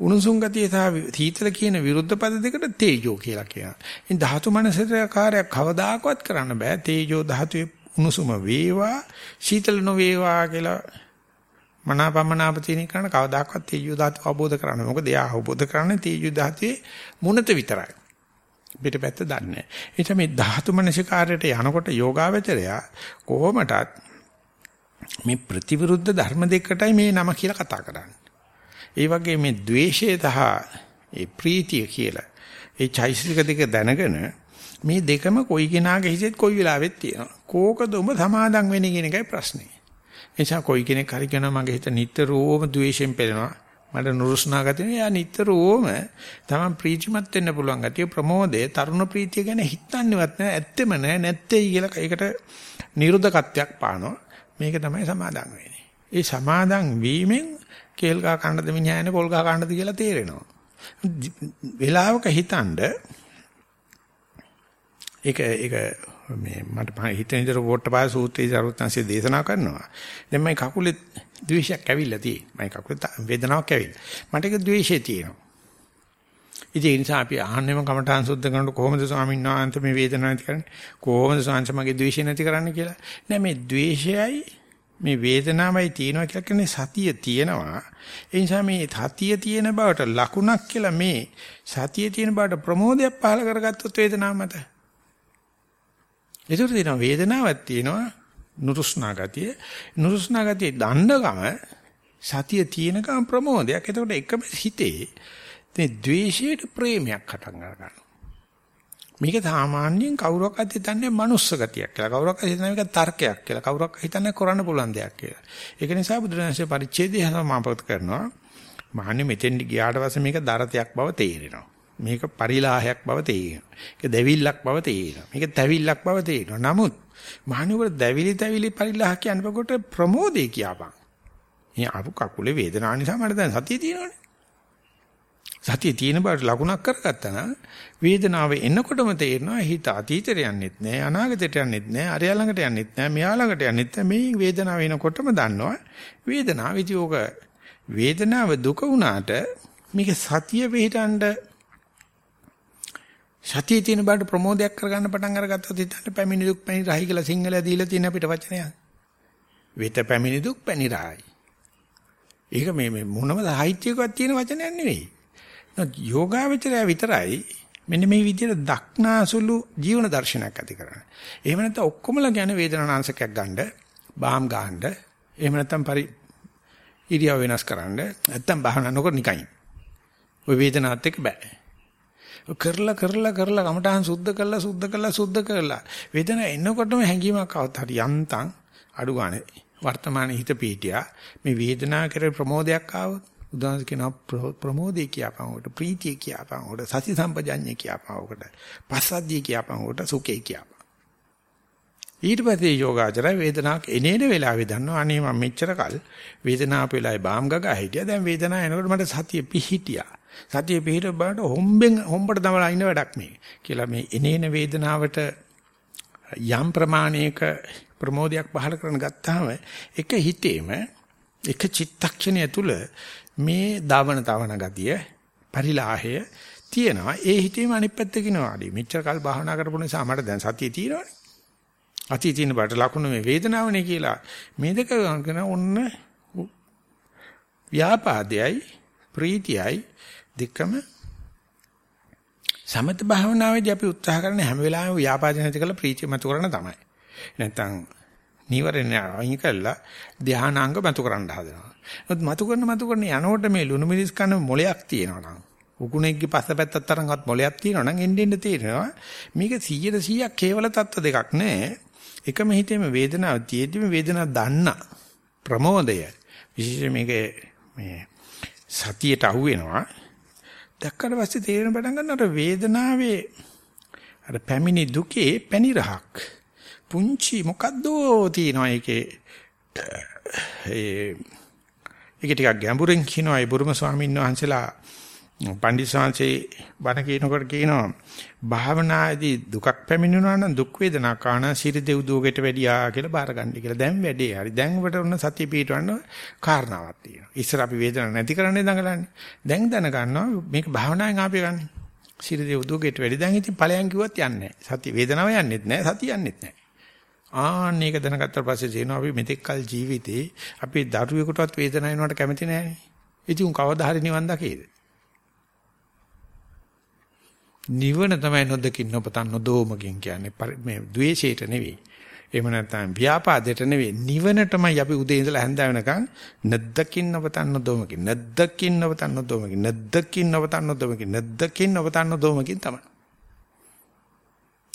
Speaker 1: උණුසුම් ගතිය සහ සීතල කියන විරුද්ධ පද දෙකට තේජෝ කියලා කියනවා. ඉතින් ධාතු මනසකාරයක් කවදාකවත් කරන්න බෑ. තේජෝ ධාතුවේ උණුසුම වේවා සීතල නොවේවා කියලා මනාපමනාප තියෙන කරන කවදාකවත් තේජෝ ධාතුව අවබෝධ කරන්න. මොකද එයා අවබෝධ කරන්නේ තේජෝ ධාතුවේ මුනත විතරයි. පිටපැත්ත දන්නේ. ඒත මේ ධාතු මනසිකාරයට යනකොට යෝගාවචරයා කොහොමටත් මේ ප්‍රතිවිරුද්ධ ධර්ම දෙකටයි මේ නම කියලා කතා කරන්නේ. ඒ වගේ මේ द्वේෂය සහ ඒ ප්‍රීතිය කියලා ඒ චෛසික දෙක දැනගෙන මේ දෙකම කොයි කෙනාගේ හිසෙත් කොයි වෙලාවෙත් තියෙනවා. කෝකද උඹ සමාදම් වෙන්නේ කියන එකයි ප්‍රශ්නේ. එනිසා කොයි කෙනෙක් හරි කියනවා මගේ හිත නිතරම ද්වේෂයෙන් පෙළෙනවා. මට නුරුස්නා ගතිය යා නිතරම තමන් ප්‍රීතිමත් වෙන්න පුළුවන් ගතිය. ප්‍රමෝදය තරුණ ප්‍රීතිය ගැන හිතන්නේවත් නැහැ. ඇත්තෙම නැහැ. නැත්තේ කියලා ඒකට නිරුද්ධකත්වයක් පානවා. මේක තමයි සමාදම් වෙන්නේ. ඒ සමාදම් වීමෙන් කේල් ගහ කන්නද මිනිහා යන්නේ පොල් ගහ කන්නද කියලා තේරෙනවා. වෙලාවක හිතනද ඒක ඒක මේ මට හිතෙන විදිහට වෝට්ටපාය සූත්‍රයේ සරුවත්ංශය දේශනා කරනවා. දැන් මම කකුලේ ද්වේෂයක් ඇවිල්ලා තියෙන්නේ. මම කකුලේ වේදනාවක් ඇවිල්ලා. මට ඒක ද්වේෂය තියෙනවා. ඉතින් ඒ නිසා අපි ආහන්නෙම කමඨාන් සුද්ධ කරනකොට කොහොමද ස්වාමීන් වහන්සේ මේ වේදනාව නැති කරන්නේ? කොහොමද ස්වාමීන් මගේ ද්වේෂය නැති කරන්නේ කියලා? නෑ මේ ද්වේෂයයි මේ වේදනාවයි තියෙනවා කියලා කියන්නේ සතිය තියෙනවා. ඒ නිසා මේ සතිය තියෙන බවට ලකුණක් කියලා මේ සතිය තියෙන බවට ප්‍රමෝදයක් පහල කරගත්තොත් වේදනාව මත. ඒතර තියෙනවා වේදනාවක් තියෙනවා නුරුස්නා ගතිය. නුරුස්නා ගතිය දණ්ඩකම සතිය තියෙනකම් ප්‍රමෝදයක්. එතකොට එකම හිතේ මේ ද්වේෂයට ප්‍රේමයක් හටන් ගන්නවා. මේක සාමාන්‍යයෙන් කවුරක්වත් හිතන්නේ මනුස්ස ගතියක් කියලා. කවුරක්වත් හිතන්නේ මේක තර්කයක් කියලා. කවුරක්වත් හිතන්නේ කරන්න පුළුවන් දෙයක් කියලා. ඒක නිසා බුදුරජාණන්සේ පරිච්ඡේදය සමාපත් කරනවා. මහන්නේ මෙතෙන්ට ගියාට පස්සේ මේක දරතයක් බව තේරෙනවා. මේක පරිලාහයක් බව තේරෙනවා. මේක දැවිල්ලක් බව තේරෙනවා. මේක තැවිල්ලක් බව තේරෙනවා. නමුත් මහන්නේ දැවිලි තැවිලි පරිලාහ කියනකොට ප්‍රමෝදේ කියපන්. මේ අරු කකුලේ වේදනාව නිසා මට දැන් සතිය තියෙනවනේ. සතිය තියෙන බවට ලකුණක් කරගත්තා නම් වේදනාව එනකොටම තේරෙනවා හිත අතීතයට යන්නෙත් නෑ අනාගතයට යන්නෙත් නෑ අරයා ළඟට යන්නෙත් නෑ මෙයා ළඟට යන්නෙත් නෑ මේ වේදනාව එනකොටම දන්නවා වේදනාව ඉතිෝක වේදනාව දුක වුණාට මේක සතිය පිටඬ සතියේ තියෙන බාට ප්‍රමෝදයක් කරගන්න පටන් අරගත්තොත් හිතන්න පැමිණි දුක් පැණි රහයි කියලා සිංහලයා දීලා තියෙන අපිට වචනයක්. වෙත පැමිණි දුක් පැණි රහයි. ඒක මේ මේ මොනම සාහිත්‍යයකවත් තියෙන වචනයක් නෙවෙයි. යෝගාවචරය විතරයි මෙන්න මේ විදිහට දක්නාසුළු ජීවන දර්ශනයක් ඇති කරන්නේ. එහෙම නැත්නම් ඔක්කොමලා ගැන වේදනානාශකයක් ගන්න, බාම් ගන්න, එහෙම නැත්නම් පරි ඉරියව් වෙනස් කරන්න, නැත්නම් භාවනා නොකර නිකන්. ওই වේදනාවත් එක්ක බෑ. කරලා කරලා කරලා කමටහන් සුද්ධ කරලා සුද්ධ කරලා සුද්ධ කරලා වේදනාව එනකොටම හැංගීමක් આવත් හරි යන්තම් අඩු ගානේ වර්තමාන හිත පීටියා මේ වේදනාව කෙරේ ප්‍රමෝදයක් ආවොත් උදාහරණ කියනවා ප්‍රමෝදේ කියපන් උකට ප්‍රීතිය කියපන් උකට සති සම්පජඤ්ඤය කියපන් උකට පස්සද්ධිය කියපන් උකට සුඛේ කියපන්. ඊට පස්සේ යෝගාචරය වේදනාවක් එනේන වෙලාවේ දන්නවා අනේ මම මෙච්චර කල් වේදනාව වෙලාවේ බාම් ගගා හිටියා. දැන් වේදනාව එනකොට මට සතිය පිහිටියා. සතිය පිහිට බලන්න හොම්බෙන් හොම්බට දමලා ඉන්න වැඩක් මේ කියලා මේ එනේන වේදනාවට යම් ප්‍රමාණයක ප්‍රමෝදයක් පහල කරන ගත්තාම එක හිතේම එක චිත්තක්ෂණය තුල මේ දවන තවන ගතිය පරිලාහය තියෙනවා. ඒ හිතේම අනිත් පැත්ත කිනවාදී මෙච්චර කල් භාවනා කරපු නිසා මට දැන් සතිය තියෙනවනේ. අතී තියෙන බට ලකුණු මේ වේදනාවනේ කියලා. මේ දෙක ගන්න ඔන්න ව්‍යාපාදයයි ප්‍රීතියයි දෙකම සමත භාවනාවේදී අපි උත්සාහ කරන හැම වෙලාවෙම ව්‍යාපාද නැති කරලා ප්‍රීතිය මතු කරන තමයි නැත්තම් නීවරණ අයින් කළා ධානාංග මතු කරන්න හදනවා. නමුත් මතු කරන මතු කරන යනකොට මේ ලුණු මිරිස් කන මොලයක් තියෙනවා නම් උකුණෙක්ගේ පස්සපැත්තත් තරම්වත් මොලයක් තියෙනවා නම් එන්න එන්න තේරෙනවා මේක 100 100ක් කේවල තත්ත්ව දෙකක් නෑ. එකම හිතේම වේදනාව තියෙද්දිම වේදනාව දන්න ප්‍රමෝදය විශේෂයෙන් මේක මේ සතියට අහු වෙනවා. දැක්කට පස්සේ තේරෙන පටන් ගන්නකොට වේදනාවේ අර පැමිණි දුකේ පැනිරහක් පුංචි මොකද්දෝ තියෙනවා ඒකේ. ඒ ඒක ටිකක් ගැඹුරින් කියනවා. ඒ බුරුම ස්වාමීන් වහන්සේලා පණ්ඩිත සාංශේ බණ කියනකොට කියනවා භාවනාදී දුකක් පැමිණුණා නම් දුක් වේදනා කාණ සිරි දෙව් දුවකට වැඩියා කියලා බාරගන්න කියලා. දැන් වැඩේ. හරි. දැන් ඔබට උන්න සතිය පිටවන්න කාරණාවක් තියෙනවා. ඉස්සර අපි වේදනාවක් නැති කරන්නේ දඟලන්නේ. දැන් දැනගන්නවා මේක භාවනාවෙන් ආපේ ගන්න. සිරි දෙව් දුවකට වැඩි. දැන් ඉතින් ඵලයන් කිව්වත් යන්නේ නැහැ. සතිය වේදනාව යන්නේත් නැහැ. සතිය යන්නේත් නැහැ. ආන්න ඒක දැනගත්ත පස්සේ තේනවා අපි මෙතෙක් කල ජීවිතේ අපි දරුවෙකුටවත් වේදනාව වෙනවට කැමති නැහැ. ඉතින් කවදා හරි නිවන් දකේද? නිවන තමයි නොදකින් නොපතන් නොදෝමකින් කියන්නේ මේ द्वේෂයට නෙවෙයි. එහෙම නැත්නම් ව්‍යාපාදයට නෙවෙයි නිවනටමයි අපි උදේ ඉඳලා හැන්ද වෙනකන් නැද්දකින් නොපතන් නොදෝමකින් නැද්දකින් නොපතන් නොදෝමකින් නැද්දකින් නොපතන් නොදෝමකින් නැද්දකින් නොපතන් නොදෝමකින් තමයි.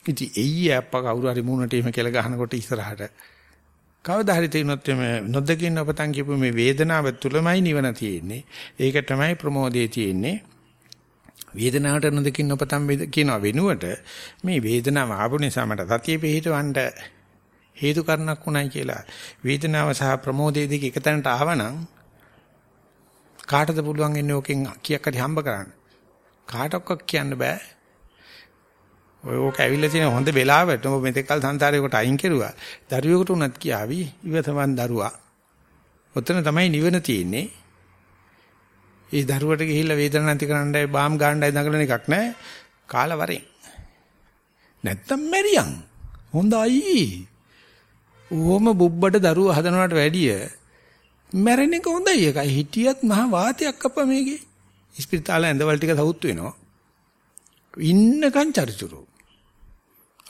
Speaker 1: ඉතින් එයි අප්ප කවුරු හරි මූණට එහෙම කියලා ගහනකොට ඉස්සරහට කවදා හරි තියුණොත් මේ නොදකින් නොපතන් කියපු මේ වේදනාව තුළමයි නිවන තියෙන්නේ. ඒක තමයි ප්‍රමෝදයේ තියෙන්නේ. වේදනාවට නොදකින් අපතන් කියනවා වෙනුවට මේ වේදනාව ආපු නිසා මට සතිය පිහිටවන්න හේතු කරනක් උනායි කියලා. වේදනාව සහ ප්‍රමෝදයේ දෙක එකතැනට ආවනම් කාටද පුළුවන් ඉන්නේ ඕකෙන් කීයක් හරි හම්බ කරන්න. කාටවත් කියන්න බෑ. ඔය ඕක ඇවිල්ලා තියෙන හොඳ වෙලාවට ඔබ මෙතෙක් කල සංසාරේකට අයින් කෙරුවා. දරුවෙකුට උනත් කියාවි ඉවතමන් දරුවා. ඔතන තමයි නිවන තියෙන්නේ. ඒ දරුවට ගිහිල්ලා වේදනාවක් නැති කරන්නයි බාම් ගන්නයි දඟලන එකක් නෑ. කාලවරෙන්. නැත්තම් මැරියන්. හොඳයි. ඕම බුබ්බඩ දරුවා හදනවට වැඩිය මැරෙන එක හොඳයි ඒකයි. හිටියත් මහා වාතයක් අප්පා මේකේ. ඉස්පිරිතාලේ ඇඳවල ටික සවුත් වෙනවා. ඉන්නකන් චරිචුරු.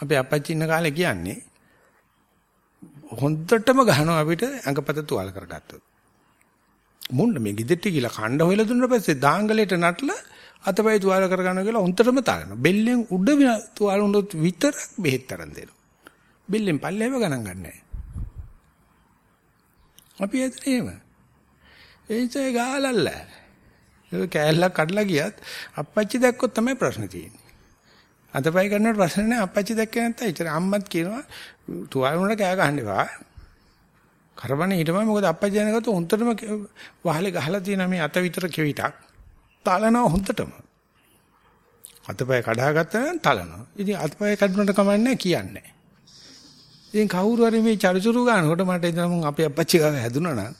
Speaker 1: අපේ අපච්චි ඉන්න කාලේ කියන්නේ හොඳටම ගහනවා අපිට ඇඟපත තුවාල කරගත්තොත්. මුන්න මේ ගෙදරට ගිහලා කණ්ඩ හොයලා දුන්න පස්සේ දාංගලයට නටලා අතපය තුවාල කරගන්න කියලා උන්ටම තාලනවා. බෙල්ලෙන් උඩ තුවාල උනොත් විතරක් බෙහෙත් තරන් දෙනවා. බෙල්ලෙන් පල්ලෙව ගණන් ගන්නෑ. අපි ඇත්තට එහෙම. එයිසේ ගාලල්ල. ඒ කෑල්ලක් කඩලා ගියත් අප්පච්චි දැක්කොත් තමයි ප්‍රශ්න තියෙන්නේ. අතපය කරනකොට ප්‍රශ්න නැහැ අප්පච්චි දැක්කේ නැත්නම් ඉතින් අම්මත් කියනවා තුවාල උනට කෑ ගහන්න එපා. කරබනේ හිටම මොකද අප්පච්චි දැනගත්ත හොන්තරම වහලේ ගහලා තියෙන මේ අත විතර කෙවිතක්. තලනවා හොන්තරටම. අතපය කඩාගත්තා නම් තලනවා. ඉතින් අතපය කඩුනට කමන්නේ කියන්නේ. ඉතින් කවුරු හරි මේ චරිචුරු ගන්නකොට මට ඉතින් මම අපේ අප්පච්චි ගාව හැදුනා නම්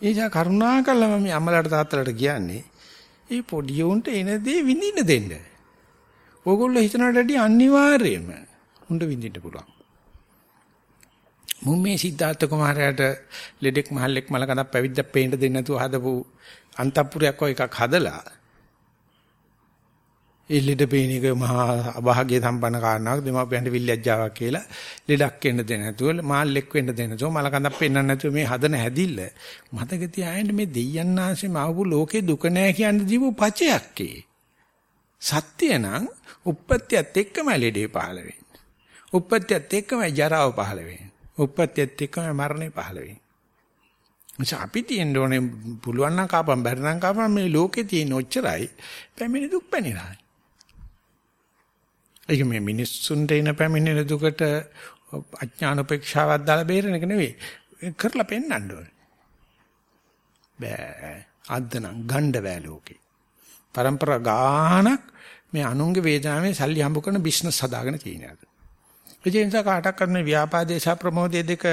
Speaker 1: එයා කරුණාකරලා මම අම්මලාට තාත්තලාට කියන්නේ මේ පොඩි උන්ට එන දේ විඳින්න දෙන්න. ඕගොල්ලෝ හිතනට වැඩිය අනිවාර්යයෙන්ම උන්ට විඳින්න පුළුවන්. මුන් මේ සිද්ධාර්ථ කුමාරයාට ලෙඩෙක් මහල්ලෙක් මලකඳක් පැවිද්දක් පේන්න දෙන්නේ නැතුව හදපු අන්තපුරයක් වගේ එකක් හදලා ඒ ලෙඩ පේන එක මහා අභාග්‍ය සම්පන්න කාරණාවක් දෙමාපියන්ට විල්ලැජ්ජාවක් කියලා ලෙඩක් වෙන්න දෙන්නේ නැතුව මාල්ලෙක් වෙන්න දෙන්නේ නැතුව මලකඳක් පෙන්වන්න නැතුව මේ හදන හැදිල්ල මතක තියාගන්න මේ දෙයයන් ආශ්‍රේ මාවු ලෝකේ දුක නැහැ කියන දීපු පචයක් සත්‍ය නම් උප්පත්තියත් එක්කම ලෙඩේ පහළ වෙන්නේ. උප්පත්තියත් එක්කම ජරාව පහළ වෙන්නේ. උප්පත්තියත් එක්කම මරණය පහළ වෙන්නේ. නිසා අපි තියෙන්න ඕනේ පුළුවන් නම් කාපම් බැරි නම් කාපම් මේ ලෝකේ තියෙන ඔච්චරයි පැමිණි දුක් පැනිරායි. ඒක මේ මිනිස්සුන්ට එන පැමිණෙන දුකට අඥාන උපේක්ෂාවක් දාලා බේරෙන එක නෙවෙයි. කරලා පෙන්වන්න ඕනේ. බෑ. අද්දනම් ගණ්ඩ බෑ ලෝකේ. પરම්පරා ගානක් මේ අනුන්ගේ වේදනාවේ සල්ලි හම්බ කරන බිස්නස් හදාගෙන තියෙනවා. ඒ නිසා කාටක් කරන ව්‍යාපාදේ සහ ප්‍රමෝදයේ දෙක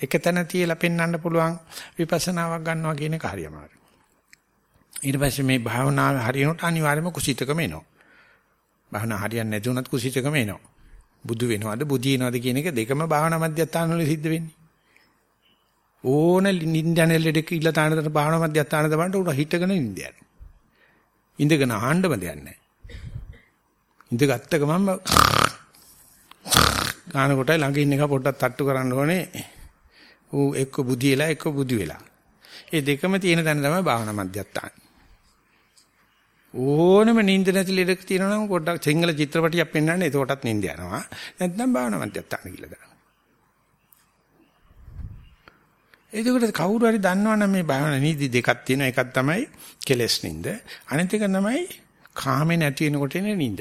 Speaker 1: එකතැන තියලා පෙන්වන්න පුළුවන් විපස්සනාවක් ගන්නවා කියන එක හරියමාරු. ඊට පස්සේ මේ භාවනාව හරියනට අනිවාර්යයෙන්ම කුසිතකම එනවා. භාවනා හරියන්නේ නැති වුණත් කුසිතකම එනවා. බුදු වෙනවද බුදිනවද කියන එක දෙකම භාවනා මධ්‍යස්ථාන වල සිද්ධ වෙන්නේ. ඕන නින්දන ලෙඩක ඉල්ල තානතර භාවනා මධ්‍යස්ථාන දවන්ට උඩ හිටගෙන නින්දයන්. ඉඳගෙන ආහන්නම දෙයක් නැහැ. ඉඳ ගත්ත ගමන්ම ගාන කොටයි ළඟ ඉන්න එක පොඩ්ඩක් තට්ටු කරන්න ඕනේ. ඌ එක්ක බුදියලා එක්ක බුදු වෙලා. ඒ දෙකම තියෙන තැන තමයි භාවනා මධ්‍යස්ථාන. ඕනම නිින්ද නැති ලෙඩක් තියෙනවා නම් පොඩ්ඩක් සිංහල චිත්‍රපටියක් පෙන්වන්න එතකොටත් නිින්ද යනවා. නැත්නම් භාවනා මධ්‍යස්ථාන කියලා දානවා. එතකොට කවුරු හරි දන්නවනම් මේ භාවනා නීති දෙකක් තියෙනවා. එකක් තමයි කෙලස් නිින්ද. අනිත් එක තමයි කාමේ නැති වෙනකොට එන නිින්ද.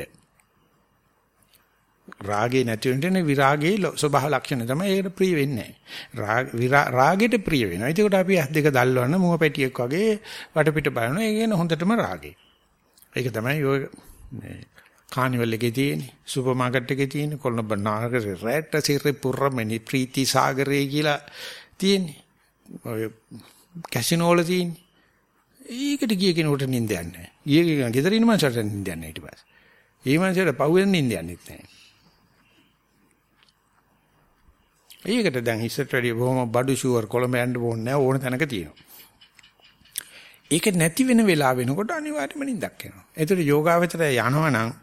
Speaker 1: රාගේ නැති වෙන විරාගයේ ස්වභාව ලක්ෂණ තමයි ඒකට ප්‍රිය වෙන්නේ නැහැ. රාගෙට ප්‍රිය වෙනවා. ඒකට අපි ඇස් දෙක දැල්වන්න මුව පැටියෙක් වගේ වටපිට බලනවා. ඒ කියන්නේ හොඳටම රාගේ. ඒක තමයි ඔය කානිවල් එකේ තියෙන සුපර් මාකට් එකේ තියෙන කොළඹ නාගරේ රැට සිරේ පුරමෙනි ප්‍රීති සාගරේ කියලා තියෙන්නේ. ඔය කැසිනෝ වල තියෙන්නේ. ඒකට ගිය කෙනෙකුට නිින්ද යන්නේ නැහැ. ගිය ගෙදර ඉන්න මනුස්සයට නිින්ද යන්නේ ඊට පස්සේ. ඒ මනුස්සයට පහුවෙන් නිින්ද යන්නේ නැහැ. ඒකට දැන් ඉස්සරට වැඩිය බොහොම බඩු ෂුවර් කොළඹ යන්න ඕනේ නැහැ ඕන තැනක තියෙනවා. ඒක නැති වෙන වෙලාව වෙනකොට අනිවාර්යයෙන්ම නිින්දක් එනවා. ඒතර යෝගාවචරය යනවනම්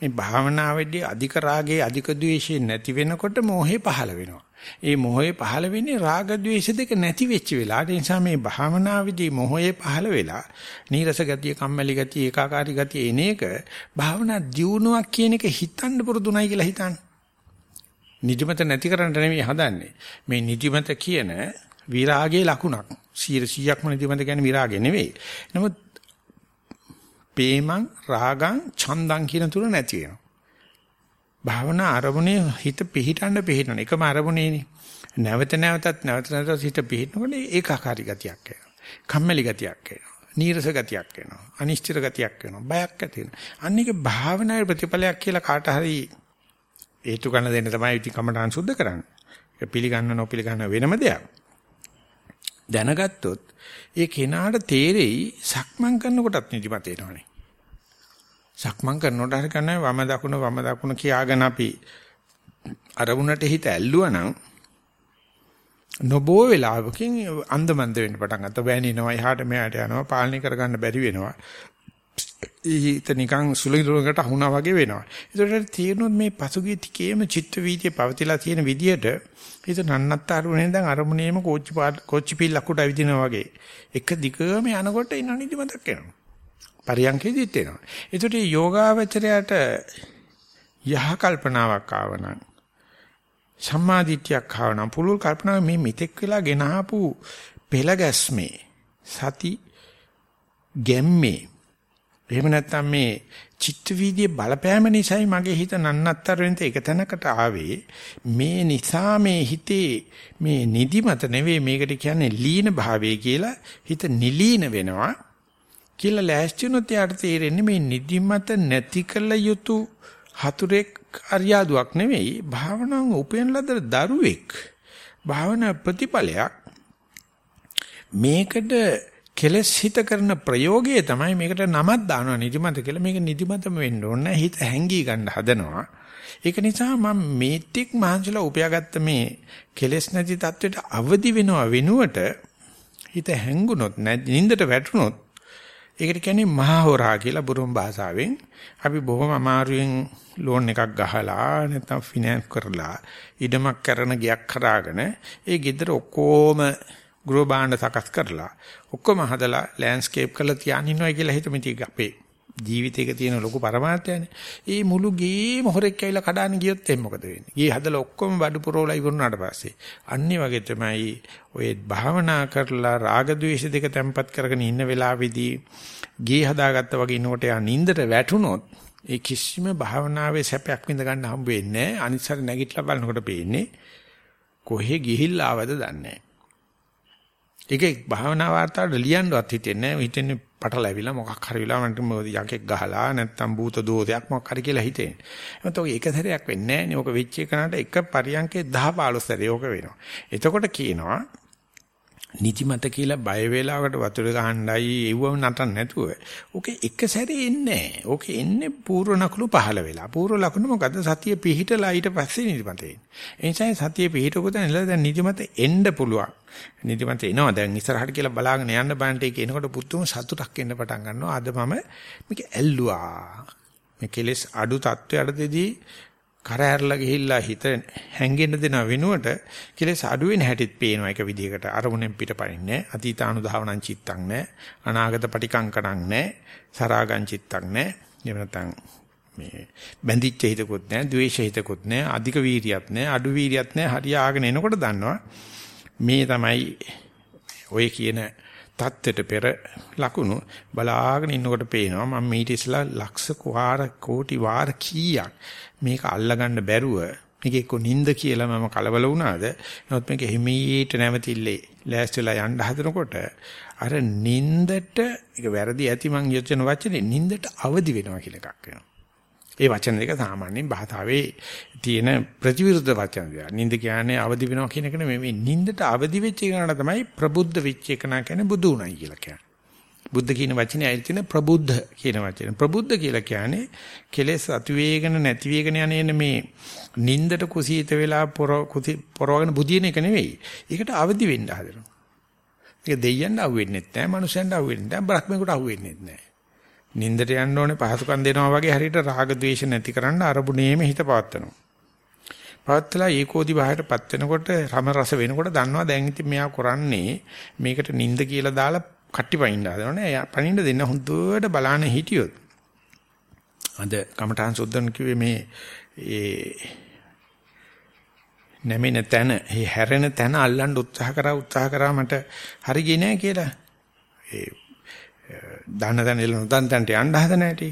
Speaker 1: මේ භාවනාවේදී අධික රාගයේ අධික ද්වේෂයේ නැති වෙනකොට මෝහේ පහළ වෙනවා. ඒ මොහේ පහළ වෙන්නේ රාග ద్వේෂ දෙක නැති වෙච්ච වෙලාවට. ඒ නිසා මේ භාවනාවේදී මොහේ පහළ වෙලා නීරස ගතිය, කම්මැලි ගතිය, ඒකාකාරී ගතිය එන එක භාවනා දියුණුවක් කියන එක හිතන්න පුරුදුණයි කියලා හිතන්න. නිදිමත නැති කරන්න නෙමෙයි හදන්නේ. මේ නිදිමත කියන විරාගයේ ලකුණක්. 100%ක්ම නිදිමත කියන්නේ විරාගය නෙවෙයි. නමුත් පේමං රාගං ඡන්දං කියන තුන නැති වෙනවා. භාවනා අරමුණේ හිත පිහිටන්න පිහිටන එකම අරමුණේනේ. නැවත නැවතත් නැවත නැවතත් හිත පිහිටනකොට ඒකාකාරී ගතියක් එනවා. කම්මැලි ගතියක් එනවා. නීරස ගතියක් එනවා. අනිශ්චිත ගතියක් එනවා. බයක් ඇති වෙනවා. අන්න ඒක භාවනාවේ ප්‍රතිඵලයක් කියලා කාට හරි හේතු ගන්න දෙන්න තමයි ඉති කමඨාන් සුද්ධ කරන්නේ. ඒක පිළිගන්න නොපිළිගන්න වෙනම දෙයක්. දැනගත්තොත් ඒ කෙනාට තේරෙයි සක්මන් කරනකොටත් නිදිමත එනවනේ. සක්මන් කරනකොට හරි කන්නේ වම දකුණ වම දකුණ කියාගෙන අපි අරමුණට හිත ඇල්ලුවා නම් නොබෝ වෙලාවකින් අන්දමන්ද වෙන්න පටන් ගත්තා. වැනිනවා, එහාට මෙහාට යනවා, පාලනය කරගන්න බැරි වෙනවා. ඊට නිකන් සුළුදුරකට අහුණා වගේ වෙනවා. ඒකට තේරෙනොත් මේ පසුගිය ටිකේම චිත්ත වීදියේ පවතිලා තියෙන විදියට හිත නන්නත්තරුනේ දැන් අරමුණේම කෝච්චි කෝච්චි පිල්ලක්කට ඇවිදිනවා වගේ. එක දිගම යනකොට ඉන්න නිදිමතක් එනවා. පරියන්කේදීත් එනවා. ඒකට යෝගාවචරයට යහ කල්පනාවක් ආවනම් සම්මාදිට්ඨියක් ආවනම් පුළුල් කල්පනාව මේ මෙතෙක් වෙලා ගෙනහපු පෙළ ගැස්මේ සති ගැම්මේ එහෙම නැත්නම් මේ චිත්ත වීදියේ බලපෑම නිසායි මගේ හිත නන්නත්තර වෙනත එක තැනකට ආවේ. මේ නිසා මේ හිතේ මේ නිදිමත නෙවෙයි මේකට කියන්නේ ලීන භාවය කියලා හිත නිලීන වෙනවා කියලා ලෑස්තිනොත් යාට තේරෙන්නේ මේ නිදිමත නැති කළ යුතු හතුරෙක් අරියාදුවක් නෙවෙයි. භාවනාවෙන් උපයන ලද දරුවෙක්. භාවනා ප්‍රතිඵලයක්. මේකට කෙලස් හිත කරන ප්‍රයෝගයේ තමයි මේකට නමක් දානවා නිදිමත කියලා. මේක නිදිමතම වෙන්න ඕනේ. හිත හැංගී ගන්න හදනවා. ඒක නිසා මම මේටික් මහන්සිලා උපයාගත්ත මේ කෙලස් නැති தത്വෙට අවදි වෙනවා වෙනුවට හිත හැංගුණොත් නින්දට වැටුණොත් ඒකට කියන්නේ මහා හොරා කියලා බුරුම් භාෂාවෙන් අපි බොහොම අමාරුවෙන් ලෝන් එකක් ගහලා නැත්නම් ෆිනෑන්ස් කරලා ඉඩමක් කරන ගයක් හදාගෙන ඒ ගෙදර ඔක්කොම ගෘහ භාණ්ඩ සකස් කරලා ඔක්කොම හදලා ලෑන්ඩ්ස්කේප් කරලා තියාගෙන ඉන්නවා කියලා හිතමු ඉතින් අපේ ජීවිතේක තියෙන ලොකු පරමාර්ථයනේ. ඒ මුළු ගේම හොරෙක් ඇවිල්ලා කඩාන ගියොත් එම් මොකද වෙන්නේ? ගේ හදලා ඔක්කොම බඩු පුරවලා ඉවරුනාට පස්සේ අන්නේ වගේ තමයි ඔය භාවනා කරලා රාග ద్వේෂ දෙක තැම්පත් කරගෙන ඉන්න වෙලාවේදී ගේ හදාගත්ත වගේ ඉන්නකොට යා නින්දට වැටුනොත් ඒ කිසිම භාවනාවේ සැපයක් විඳ ගන්න හම්බ වෙන්නේ නැහැ. අනිසාර නැගිටලා බලනකොට පේන්නේ කොහෙ ගිහිල්ලා ආවද දන්නේ නැහැ. ඒක භාවනා වාර්තාවට ලියන්නවත් හිතෙන්නේ නැහැ. හිතෙන්නේ පටලැවිලා මොකක් හරි වෙලා මන්ට යකෙක් ගහලා නැත්තම් භූත දෝෂයක් මොකක් හරි කියලා හිතෙන්නේ. එතකොට ඔය එක සැරයක් වෙන්නේ නැහැ නේ. ඔක වෙච්ච එකනට එක පරියන්කේ 10 15 සැරේ ඕක වෙනවා. එතකොට කියනවා නිදිමත කියලා බය වේලාවකට වතුර ගහන්නයි එව්වම නටන්න නැතුව. ඕකේ එක සැරේ එන්නේ නැහැ. ඕකේ එන්නේ පූර්ව ලකුණු පහළ වෙලා. පූර්ව ලකුණු මොකද? සතිය පිහිටලා ඊට පස්සේ නිදිමත එන්නේ. ඒ නිසා සතිය පිහිටුවොත් නේද දැන් නිදිමත එන්න පුළුවන්. නිදිමත එනවා. දැන් ඉස්සරහට කියලා බලාගෙන යන්න බෑන්ට ඒක එනකොට පුතුම සතුටක් එන්න පටන් ගන්නවා. අද මම මේක ඇල්ලුවා. මේ කෙලස් අඩු තත්වයටදී කර ඇරලා ගිහිල්ලා හිත හැංගෙන්න දෙන වෙනුවට කෙලෙස් අඩු වෙන හැටිත් පේනවා එක විදිහකට. අරමුණෙන් පිටපයින්නේ අතීතානුධාවනං චිත්තං නැහැ අනාගත පටිකංකණං නැහැ සරාගං චිත්තං නැහැ එහෙම නැත්නම් මේ බැඳිච්ච හිතකුත් නැහැ ද්වේෂ හිතකුත් නැහැ අධික වීරියක් නැහැ අඩු වීරියක් නැහැ හරියාගෙන එනකොට දන්නවා මේ තමයි ඔය කියන தත්ත්වයට පෙර ලකුණු. බලාගෙන ඉන්නකොට පේනවා මම මීට ඉස්සලා ලක්ෂ වාර කෝටි වාර කීයක් මේක අල්ලගන්න බැරුව මේක එක්ක නිନ୍ଦ කියලා මම කලබල වුණාද නමුත් මේක හිමීට නැවතිල්ලේ ලෑස්තිලා යන්න හදනකොට අර නින්දට ඒක වැරදි ඇති මං යොචන වචනේ නින්දට අවදි වෙනවා කියලා එකක් වෙනවා ඒ වචන දෙක සාමාන්‍යයෙන් භාෂාවේ තියෙන ප්‍රතිවිරුද්ධ වචන දෙක. නින්ද කියන්නේ අවදි වෙනවා කියන එක නෙමෙයි මේ නින්දට අවදි වෙච්ච එකනට තමයි ප්‍රබුද්ධ වෙච්ච එක නා කියන්නේ බුදු උණයි කියලා කියන්නේ. බුද්ධ කියන වචනේ ඇයි තියෙන ප්‍රබුද්ධ කියන වචනේ. ප්‍රබුද්ධ කියලා කියන්නේ කෙලෙස් අතිවේගන නැති වේගන යන මේ නින්දට කුසීත වෙලා පොර පොරවගෙන බුදින එක නෙවෙයි. ඒකට අවදි වෙන්න හදනවා. ඒක දෙයයන්ට අහුවෙන්නේ නැහැ, මනුස්සයන්ට අහුවෙන්නේ නැහැ, බ්‍රහ්මෙකුට අහුවෙන්නේ නැහැ. නින්දට යන්න ඕනේ පහසුකම් දෙනවා වගේ හරියට රාග ద్వේෂ නැති කරන්න අරමුණේම හිත පවත්වනවා. පවත්ලා ඒකෝදි බාහිරපත් වෙනකොට රම රස වෙනකොට දන්නවා දැන් ඉතින් මෙයා කරන්නේ මේකට නින්ද කියලා දාලා කට්ටිපයින් දානවනේ. එයා පණින්න දෙන්න හොඳට බලන්න හිටියොත්. අද කමඨාන් සුද්ධන් කිව්වේ මේ ඒ නැමෙන තැන, ඒ හැරෙන තැන අල්ලන්න උත්සාහ කරා උත්සාහ කරා මට හරි ගියේ නෑ කියලා. ඒ දන්න තැන එළ නොදන්න තැනට යන්න හදන හැටි.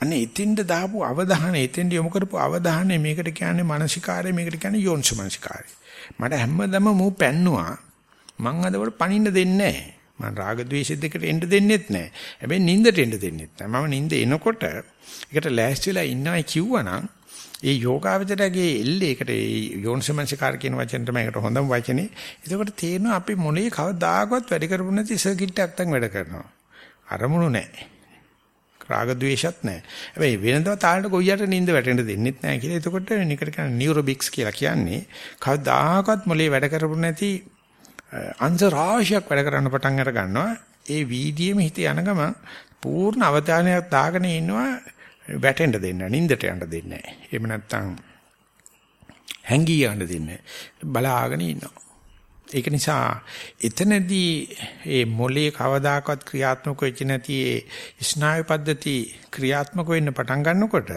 Speaker 1: අනේ එතෙන්ද දාපු අවධානය එතෙන්ද යොමු කරපු අවධානය මේකට කියන්නේ මානසිකාරය මේකට කියන්නේ යෝනිසමනසිකාරය. මට හැමදම මූ පැන්නුවා මං අද වල පණින්න දෙන්නේ නැහැ. මං රාග ద్వේෂ දෙකට එන්න දෙන්නෙත් නැහැ. හැබැයි නින්දට එන්න දෙන්නෙත් නැහැ. මම නින්ද එනකොට ඒකට ලෑස්ති වෙලා ඉන්නවයි කිව්වනම් ඒ යෝගාවචරයේ එල්ලේකට ඒ යෝනිසමංසකාර කියන වචන තමයි ඒකට හොඳම වචනේ. ඒකට තේරෙනවා අපි මොලේ කවදාකවත් වැඩ කරපු නැති සර්කිට් එකක් තන් වැඩ කරනවා. අරමුණු නැහැ. රාග ద్వේෂත් නැහැ. හැබැයි වෙනදා තාලට ගොයියට නිින්ද වැටෙන්න දෙන්නෙත් නැහැ කියලා. ඒකට නිකට කියන නියුරොබික්ස් කියලා කියන්නේ කවදාකවත් මොලේ වැඩ කරපු නැති අංශ රාශියක් වැඩ කරන්න පටන් අර ගන්නවා. ඒ වීදියේම හිත යන ගමන් පූර්ණ අවධානයක් දාගෙන ඉන්නවා වැටෙන්න දෙන්න නින්දට යන්න දෙන්නේ නැහැ. එහෙම නැත්නම් හැංගී යන්න දෙන්නේ බලාගෙන ඉන්නවා. ඒක නිසා එතනදී මේ මොලේ කවදාකවත් ක්‍රියාත්මක වෙච්ච නැති ඒ ස්නායු පද්ධති ක්‍රියාත්මක වෙන්න පටන් ගන්නකොට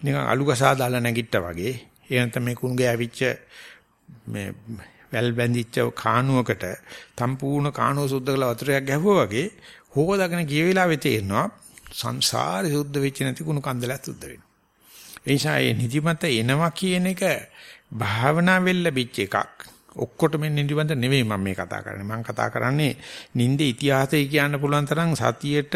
Speaker 1: නිකන් අලු ගසා දාලා නැගිට්ටා වගේ ඒ නැත්නම් මේ කුණුගේ ඇවිච්ච මේ වැල් බැඳිච්ච කානුවකට සම්පූර්ණ කානුව සුද්ධ කළ වතුරයක් ගැහුවා වගේ හොකදාගෙන ගිය වෙලාවේ තේරෙනවා සංසාරේ සුද්ධ වෙච්ච නැති කුණු කන්දලක් සුද්ධ වෙනවා. ඒ නිසා මේ නිදිමත එනවා කියන එක භාවනා වෙල්ල බිච් එකක්. ඔක්කොටම නිදිමත නෙවෙයි මම මේ කතා කරන්නේ. මම කතා කරන්නේ නින්දේ ඉතිහාසය කියන්න පුළුවන් තරම් සතියේට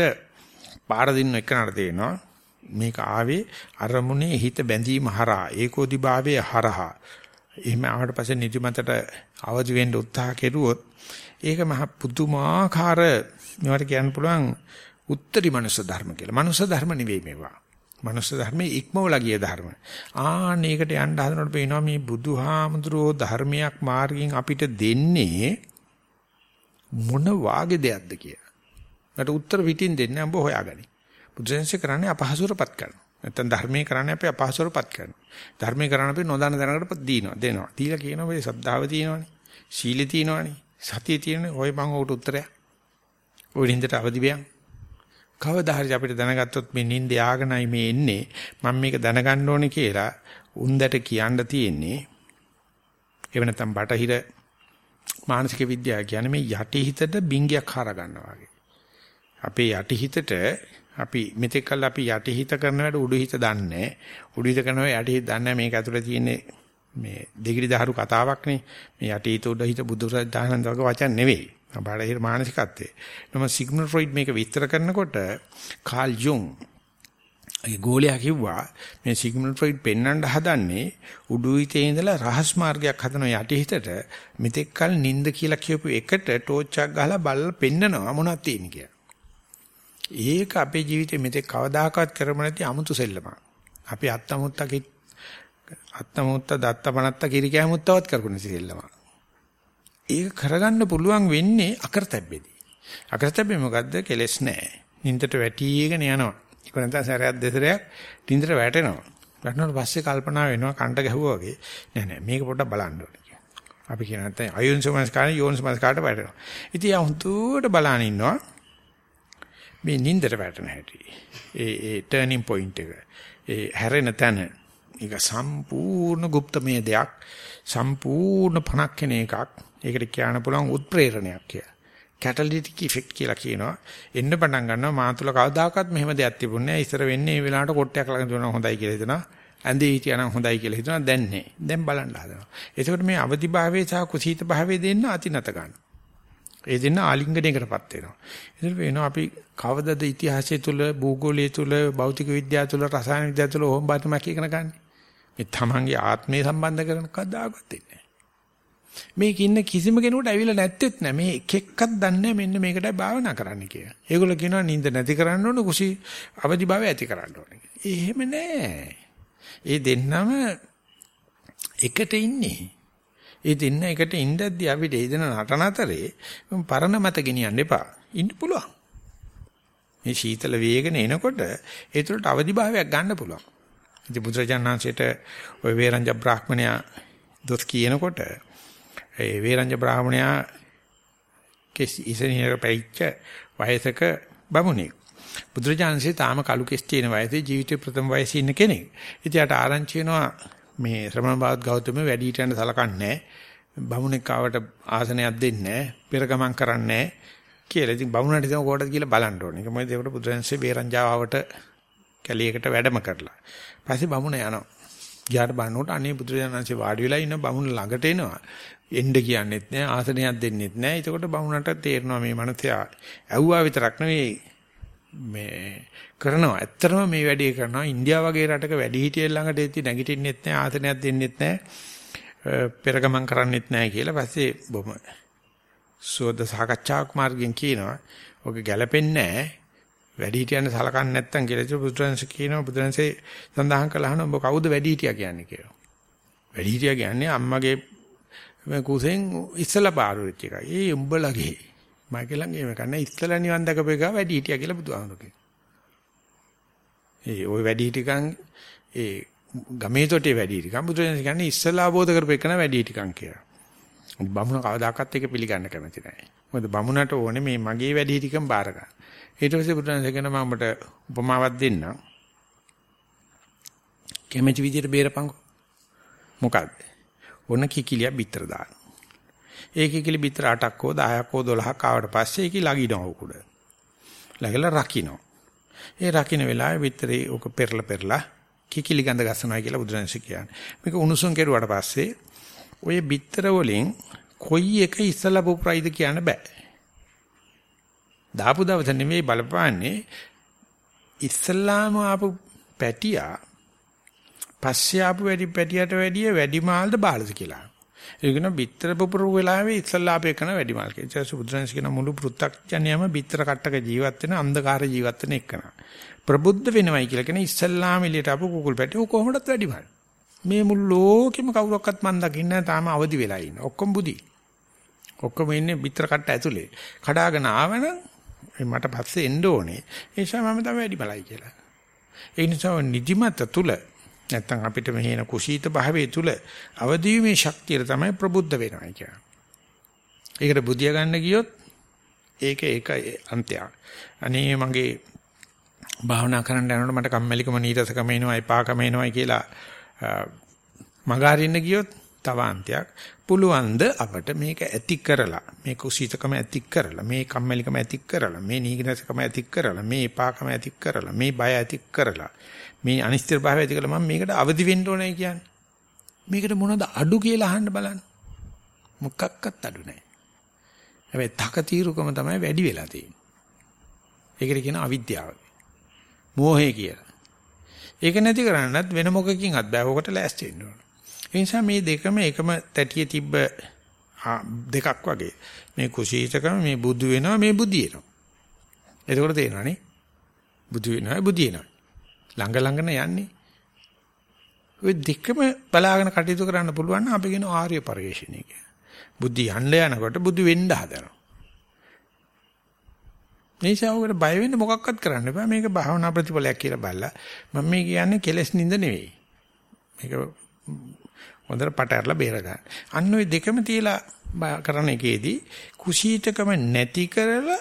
Speaker 1: පාර දින්න එකනට තේනවා. මේක ආවේ අරමුණේ හිත බැඳීම හරහා ඒකෝදි භාවයේ හරහා එහෙම ආවට පස්සේ නිදිමතට අවදි වෙන්න උත්සාහ කෙරුවොත් ඒක මහ පුදුමාකාර මේවට කියන්න පුළුවන් උත්තරී මනුෂ්‍ය ධර්ම කියලා. මනුෂ්‍ය ධර්ම නෙවෙයි මේවා. මනුෂ්‍ය ධර්මයේ ඉක්මවලා ගිය ධර්ම. ආන්න ඒකට යන්න හදනකොට පේනවා මේ බුදුහාමුදුරෝ ධර්මයක් මාර්ගයෙන් අපිට දෙන්නේ මොන වාගේ දෙයක්ද කියලා. මට උත්තර පිටින් දෙන්නේ අඹ හොයාගනි. බුදුසෙන්සේ කරන්නේ අපහසුරපත් කරනවා. නැත්තම් ධර්මයේ කරන්නේ අපි අපහසුරපත් කරනවා. ධර්මයේ කරන්නේ අපි නොදන්න දැනකට දීනවා දෙනවා. දීලා කියනවා මේ ශ්‍රද්ධාව තියෙනවනේ. සීලෙ තියෙනවනේ. සතිය තියෙනවනේ. ඔය මං උට උත්තරයක්. ඔය නින්දට අවදි වෙයන්. කවදා හරි අපිට දැනගත්තොත් මේ නින්ද යාගෙනයි මේ එන්නේ. මම මේක දැනගන්න ඕනේ කියලා උන්දට කියන්න තියෙන්නේ. එව නැත්තම් බටහිර මානසික විද්‍යාව කියන්නේ මේ යටි හිතට බින්ගයක් හර ගන්නවා වගේ. අපේ යටි හිතට අපි මෙතෙක් කල් අපි යටිහිත කරන වැඩ උඩුහිත දන්නේ. උඩුහිත කරනවා යටිහිත දන්නේ මේක ඇතුලේ තියෙන්නේ මේ දෙගිඩි දහරු කතාවක් නේ මේ යටිහිත උඩුහිත බුදුරජාණන් වගේ වචන නෙවෙයි. බාහිර මානසිකත්වයේ. නම සිග්මන්ඩ් ෆ්‍රොයිඩ් මේක විස්තර කරනකොට කාල් යුන් ඒ ගෝලයා කිව්වා මේ සිග්මන්ඩ් ෆ්‍රොයිඩ් පෙන්වන්න හදන්නේ උඩුහිතේ ඉඳලා රහස් මාර්ගයක් හදන යටිහිතට මෙතෙක් කල් නිନ୍ଦ කියලා කියපු එකට ටෝච් එකක් ගහලා බලලා පෙන්නනවා මොනවද තියෙන්නේ කියලා. ඒක අපේ ජීවිතේ මෙතෙක් කවදාකවත් කරම නැති අමුතු සෙල්ලමක්. අපි අත්තමුත්ත කි අත්තමුත්ත දත්තපනත්ත කිරි කැමුත්තවත් කරපු නැති සෙල්ලමක්. ඒක කරගන්න පුළුවන් වෙන්නේ අකරතැබ්බේදී. අකරතැබ්බේ මොකද්ද? කෙලස් නැහැ. නින්දට වැටිගෙන යනවා. ඒක නැත්නම් සැරයක් දෙසරයක් නින්දට වැටෙනවා. වැටෙනාට පස්සේ කල්පනා වෙනවා කන්ට ගැහුවා වගේ. නෑ නෑ මේක පොඩ්ඩක් බලන්න ඕනේ. අපි කියන නැත්නම් අයෝන්සමස් කාණ යෝන්සමස් කාට වැටෙනවා. ඉතින් යා හුදුට බලන ඉන්නවා. මේ නින්දට වැටෙන හැටි. ඒ ඒ ටර්නින් පොයින්ට් එක. ඒ හැරෙන තැන. ඒක සම්පූර්ණ গুপ্তමය දෙයක්. සම්පූර්ණ පණක් කෙන එකක්. ඒකට කියන්න පුළුවන් උත්ප්‍රේරණයක් කියලා. කැටලිටික් ඉෆෙක්ට් කියලා කියනවා. එන්න පටන් ගන්නවා මාතුල කවදාකවත් මෙහෙම දෙයක් තිබුණේ නැහැ. ඉස්සර වෙන්නේ මේ වෙලාවට කොට්ටයක් ළඟ දුවනවා හොඳයි කියලා හිතනවා. ඇඳේ හිටියනම් හොඳයි කියලා හිතනවා. දැන් නැහැ. දැන් බලන්න හදනවා. ඒකෝට මේ අවදිභාවයේ සහ කුසීත භාවයේ දෙන්න අතිනත ගන්නවා. ඒ දෙන්න ආලිංගනයකටපත් වෙනවා. ඒතර වෙනවා අපි කවදද ඉතිහාසය තුල, භූගෝලය තුල, භෞතික විද්‍යාව තුල, රසායන විද්‍යාව තුල ඕම් බාතමක් ඉගෙන ගන්න. මේ තමන්ගේ ආත්මය සම්බන්ධ කරන කදාගත් දෙන්නේ. මේක ඉන්න කිසිම කෙනෙකුට ඇවිල්ලා නැත්තේත් නෑ. මේ එක එකක් දන්නේ මෙන්න මේකටයි භාවනා කරන්න කියලා. ඒගොල්ලෝ කියනවා නිින්ද නැති කරන්න ඕන, කුසි අවදි භාවය ඇති කරන්න ඕන කියලා. එහෙම නෑ. ඒ දෙන්නම එකට ඉන්නේ. ඒ දෙන්න එකට ඉඳද්දි අපිට ඒ දෙන නටන අතරේ පරණ මත ගෙනියන්න එපා. ඉන්න පුළුවන්. මේ සීතල වේගන එනකොට ඒ තුළට අවදිභාවයක් ගන්න පුළුවන්. ඉතින් බුදුරජාණන්සේට ওই වේරංජ බ්‍රාහ්මණයා දොස් කියනකොට ඒ වේරංජ බ්‍රාහ්මණයා කෙස් ඉසනියක පැවිච්ච වයසක බමුණෙක්. බුදුරජාණන්සේ තාම කලු කෙස් තියෙන වයසේ ජීවිතේ ප්‍රථම වයසේ ඉන්න කෙනෙක්. ඉතින් යාට ආරංචි වෙනවා මේ ශ්‍රමණ බාත් ගෞතම වැඩි හිටියන්ට සලකන්නේ බමුණෙක් ආවට ආසනයක් දෙන්නේ පෙර ගමන් කරන්නේ කියලා. ඉතින් බමුණට ඉතින් කොටද කියලා බලන්න ඕනේ. ඒක මොකද ඒකට බුදුරජාන්සේ බේරංජාවට කැලියකට වැඩම කරලා. පස්සේ බමුණ යනවා. ගියාට බලනකොට අනේ බුදුරජාණන්සේ වාඩි වෙලා ඉන්න බමුණ ළඟට එනවා. එන්න කියන්නෙත් නෑ ආසනයක් දෙන්නෙත් නෑ. එතකොට බමුණට තේරෙනවා මේ මනසයා ඇව්වා විතරක් නෙවෙයි මේ කරනවා. ඇත්තටම මේ වැඩේ කරනවා. ඉන්දියාව වගේ රටක වැඩි හිටියන් ළඟට එති නැගිටින්නෙත් නැහැ, ආසනයක් දෙන්නෙත් නැහැ, පෙරගමන් කරන්නෙත් නැහැ කියලා පස්සේ බොම සෝද සාකච්ඡාවක් මාර්ගයෙන් කියනවා. ඔක ගැළපෙන්නේ නැහැ. වැඩි හිටියන් සලකන්නේ නැත්තම් කියලා ඉතින් බුදුරජාණන් කියනවා බුදුරජාණන්සේ සඳහන් කළාහන ඔබ කවුද වැඩි හිටියා කියන්නේ කියලා. වැඩි හිටියා කියන්නේ අම්මගේ කුසෙන් ඉස්සලා පාරු වෙච්ච එකයි. ඒ උඹලගේ මයිකල් ළඟ එහෙම කන්නේ ඉස්සලා නිවන් දැකපු එක වැඩි හිටියා කියලා බුදුහාමුදුරුවෝ ඒ ওই වැඩි හිටිකන් ඒ ගමේ තොටේ වැඩි හිටිකන් බුදුරජාණන් කියන්නේ ඉස්සලා අවබෝධ කරපු එකන වැඩි හිටිකන් කියලා. බමුණ කවදාකවත් ඒක පිළිගන්න කැමති නැහැ. මොකද බමුණට ඕනේ මේ මගේ වැඩි හිටිකම් බාර ගන්න. ඊට පස්සේ බුදුරජාණන් කියන මම ඔබට උපමාවක් දෙන්නම්. කැමැති විදියට බේරපන්කෝ. මොකද්ද? ඔන්න කිකිලිය බිත්තර දාන. ඒ කිකිලි බිත්තර 8ක් හෝ 10ක් හෝ 12ක් ආවට පස්සේ ඒක ලගිනවා උකුඩ. ලගලා රකින්න. ඒ රකින්න වෙලාවේ බිත්තරේ ඔක පෙරලා පෙරලා කිකිලි ගඳ ගස්සනවා කියලා බුදුරජාණන් කියන්නේ. මේක උණුසුම් කෙරුවට පස්සේ ඔය බිත්තර වලින් කොයි එක ඉස්සලා පුප්‍රයිද කියන්න බෑ. දාපු දවස නෙමෙයි බලපාන්නේ ඉස්සලාම ආපු පැටියා පස්සේ ආපු වැඩි පැටියට වැඩිය වැඩිමාල්ද බාලද කියලා. ඒකන බිත්තර පුපුරු වෙලාවේ ඉස්සලා අපේ කරන වැඩිමාල් කියලා. ඒ සුබුද්‍රන්ස් කියන මුළු පෘත්තක්ඥයම බිත්තර කට්ටක ජීවත් වෙන අන්ධකාර ජීවත් වෙන එකන. ප්‍රබුද්ධ වෙනවයි කියලා කියන ඉස්සල්ලාම එළියට ආපු කුකුල් පැටිය කොහොමදත් වැඩිමාල්. මේ මුළු ලෝකෙම කවුරක්වත් මන් දකින්න නැහැ තාම අවදි වෙලා ඉන්න. ඔක්කොම බුදි. ඔක්කොම ඉන්නේ බිත්තර කට්ට ඇතුලේ. කඩාගෙන ආවනම් මට පස්සේ එන්න ඕනේ. ඒ නිසා මම තමයි වැඩි බලයි කියලා. ඒ නිසා නිදිමත තුල නැත්තම් අපිට මෙහෙන කුසීත භාවයේ තුල අවදීීමේ ශක්තිය තමයි ප්‍රබුද්ධ වෙනවා කියන්නේ. ඒකට බුදිය ගන්න ගියොත් ඒක ඒක අන්තයක්. අනේ මගේ භාවනා කරන්න යනකොට මට කම්මැලිකම නීරසකම එනවා එපාකම එනවා කියලා මගහරින්න ගියොත් තව අන්තයක්. පුළුවන්ද අපට මේක ඇති කරලා මේ කුසීතකම ඇති කරලා මේ කම්මැලිකම ඇති කරලා මේ නීගනසකම ඇති කරලා මේ එපාකම ඇති කරලා මේ බය ඇති කරලා මේ අනිශ්චිත භාවය ඇති කරලා මම මේකට අවදි වෙන්න ඕනේ කියන්නේ. මේකට මොනවද අඩු කියලා අහන්න බලන්න. මොකක්වත් අඩු නැහැ. හැබැයි තක తీරුකම තමයි වැඩි වෙලා තියෙන්නේ. ඒකට කියන අවිද්‍යාව. මෝහය කියලා ඒක නැති කරන්නත් වෙන මොකකින්වත් බෑ ඔකට ලෑස්ති වෙන්න ඕන ඒ නිසා මේ දෙකම එකම තැටියේ තිබ්බ දෙකක් වගේ. මේ කුසීතකම මේ බුදු වෙනවා මේ බුදියනවා. එතකොට තේරෙනවනේ. බුදු වෙනවා බුදියනවා. ළඟ ළඟන යන්නේ. ඔය දෙකම බලාගෙන කටයුතු කරන්න පුළුවන් නම් අපි කියන ආර්ය පරිශ්‍රණය කියලා. බුද්ධි යන්න යනකොට බුදු වෙන්න හදනවා. මේසාවකට බය වෙන්න මොකක්වත් කරන්න බෑ. මේක භාවනා ප්‍රතිඵලයක් කියලා බලලා මම මේ කියන්නේ කෙලස් නින්ද නෙවෙයි. මේක හොඳට පට ඇරලා බේර ගන්න. අන්න ওই දෙකම තියලා කරන එකේදී කුසීතකම නැති කරලා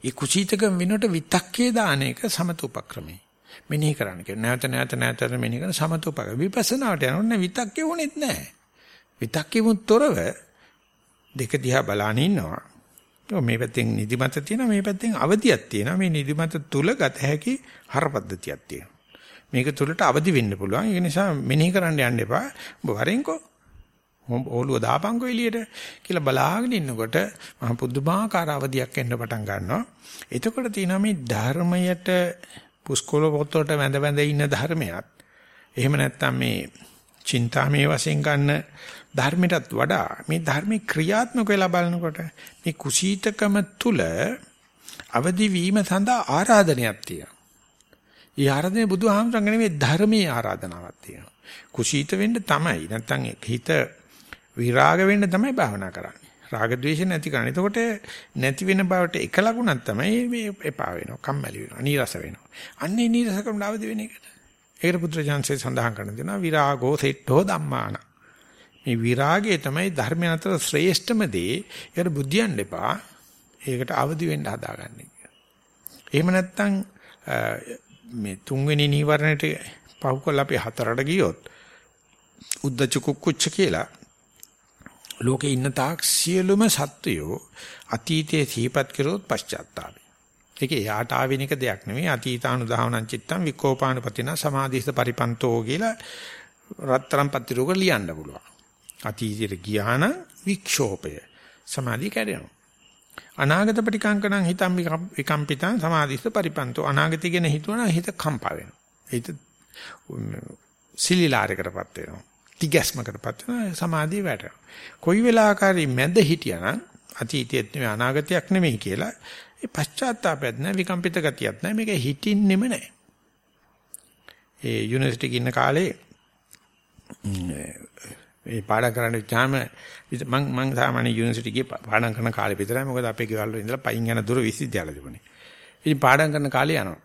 Speaker 1: ඒ කුසීතකම වෙනකොට විතක්කේ දාන එක සමත උපක්‍රමයි. මෙනෙහි කරන්න කියන නැවත නැවත නැවත මෙනෙහි කරන සමත උපක්‍රම. විපස්සනාවට යනොත් විතක්කේ වුණෙත් නැහැ. විතක්කෙමුත් තොරව දෙක දිහා බලාන ඉන්නවා. මේ පැත්තෙන් නිදිමත තියෙනවා මේ පැත්තෙන් අවදියක් තියෙනවා මේ නිදිමත තුල ගත හැකි හරපද්ධතියක් තියෙනවා මේක තුලට අවදි වෙන්න පුළුවන්. ඒ නිසා මෙනෙහි කරන්න යන්න එපා. ඔබ වරෙන්කෝ. ඕලුව දාපන්කෝ එළියට කියලා බලාගෙන ඉන්නකොට මහ පුදුමාකාර අවදියක් එන්න පටන් ගන්නවා. එතකොට තියෙනවා මේ ධර්මයට පුස්කොළ පොතට වැඳ වැඳ ඉන්න ධර්මයක්. එහෙම නැත්නම් මේ චින්තාමේ වශයෙන් ගන්න ධර්මයටත් වඩා මේ ධර්මේ ක්‍රියාත්මක වෙලා බලනකොට මේ කුසීතකම තුල අවදි වීම සඳහා ආරාධනයක් තියෙනවා. ඒ ආරාධනේ බුදුහාමරංග නෙමෙයි ධර්මයේ ආරාධනාවක් තියෙනවා. කුසීත වෙන්න තමයි නැත්තම් හිත විරාග වෙන්න තමයි භාවනා කරන්නේ. රාග ద్వේෂ නැති කරන්නේ. එතකොට නැති වෙන බවට එක ලකුණක් තමයි මේ එපා වෙනවා, කම්මැලි වෙනවා, නීරස වෙනවා. අන්නේ නීරසකම ඩවද වෙන එකට. ඒකට පුත්‍රජාන්සේ සඳහන් කරන දෙනවා විරාගෝ සෙට්ටෝ ධම්මාන. මේ විරාගය තමයි ධර්මය අතර ශ්‍රේෂ්ඨම දේ. ඒකට බුද්ධියන් එපා. ඒකට අවදි වෙන්න හදාගන්නේ. එහෙම නැත්නම් මේ තුන්වෙනි නීවරණයට පහු කළ අපි හතරට ගියොත් උද්දච්ච කුක්කුච්ච කියලා ලෝකේ ඉන්න තාක් සියලුම සත්වයෝ අතීතයේ සිහිපත් කරොත් පශ්චාත්තාපයි. ඒක යාට ආවෙන එක දෙයක් නෙවෙයි අතීතානුදාහනං චිත්තං විකෝපානුපතින සමාධිස්ත පරිපන්තෝ කියලා රත්තරන් පත්‍රික ලියන්න පුළුවන්. අතීතයට ගියා නම් වික්ෂෝපය සමාධිය කැඩෙනවා. අනාගත ප්‍රතිකංකණං හිතම් විකම්පිතං සමාධිස්ස පරිපන්තෝ අනාගතය ගැන හිතුවනම් හිත කම්පා වෙනවා. හිත සිලිලාරයකටපත් වෙනවා. තිගැස්මකටපත් වෙනවා සමාධිය වැටෙනවා. කොයි වෙලාවකරි මැද හිටියානම් අතීතයේත් නෙමෙයි අනාගතයක් නෙමෙයි කියලා ඒ පශ්චාත්තාපයක් නැහැ විකම්පිත ගතියක් නැහැ මේක හිතින්නෙම නැහැ. ඒ යුනිවර්සිටි ඉන්න කාලේ මේ පාඩම් කරන්න ඉච්චාම මම මම සාමාන්‍ය යුනිවර්සිටි ගියේ පාඩම් කරන කාලේ විතරයි මොකද අපේ ගෙවල් වල ඉඳලා පයින් යන දුර විශ්වවිද්‍යාල තිබුණේ. ඉතින් පාඩම් කරන කාලේ යනවා.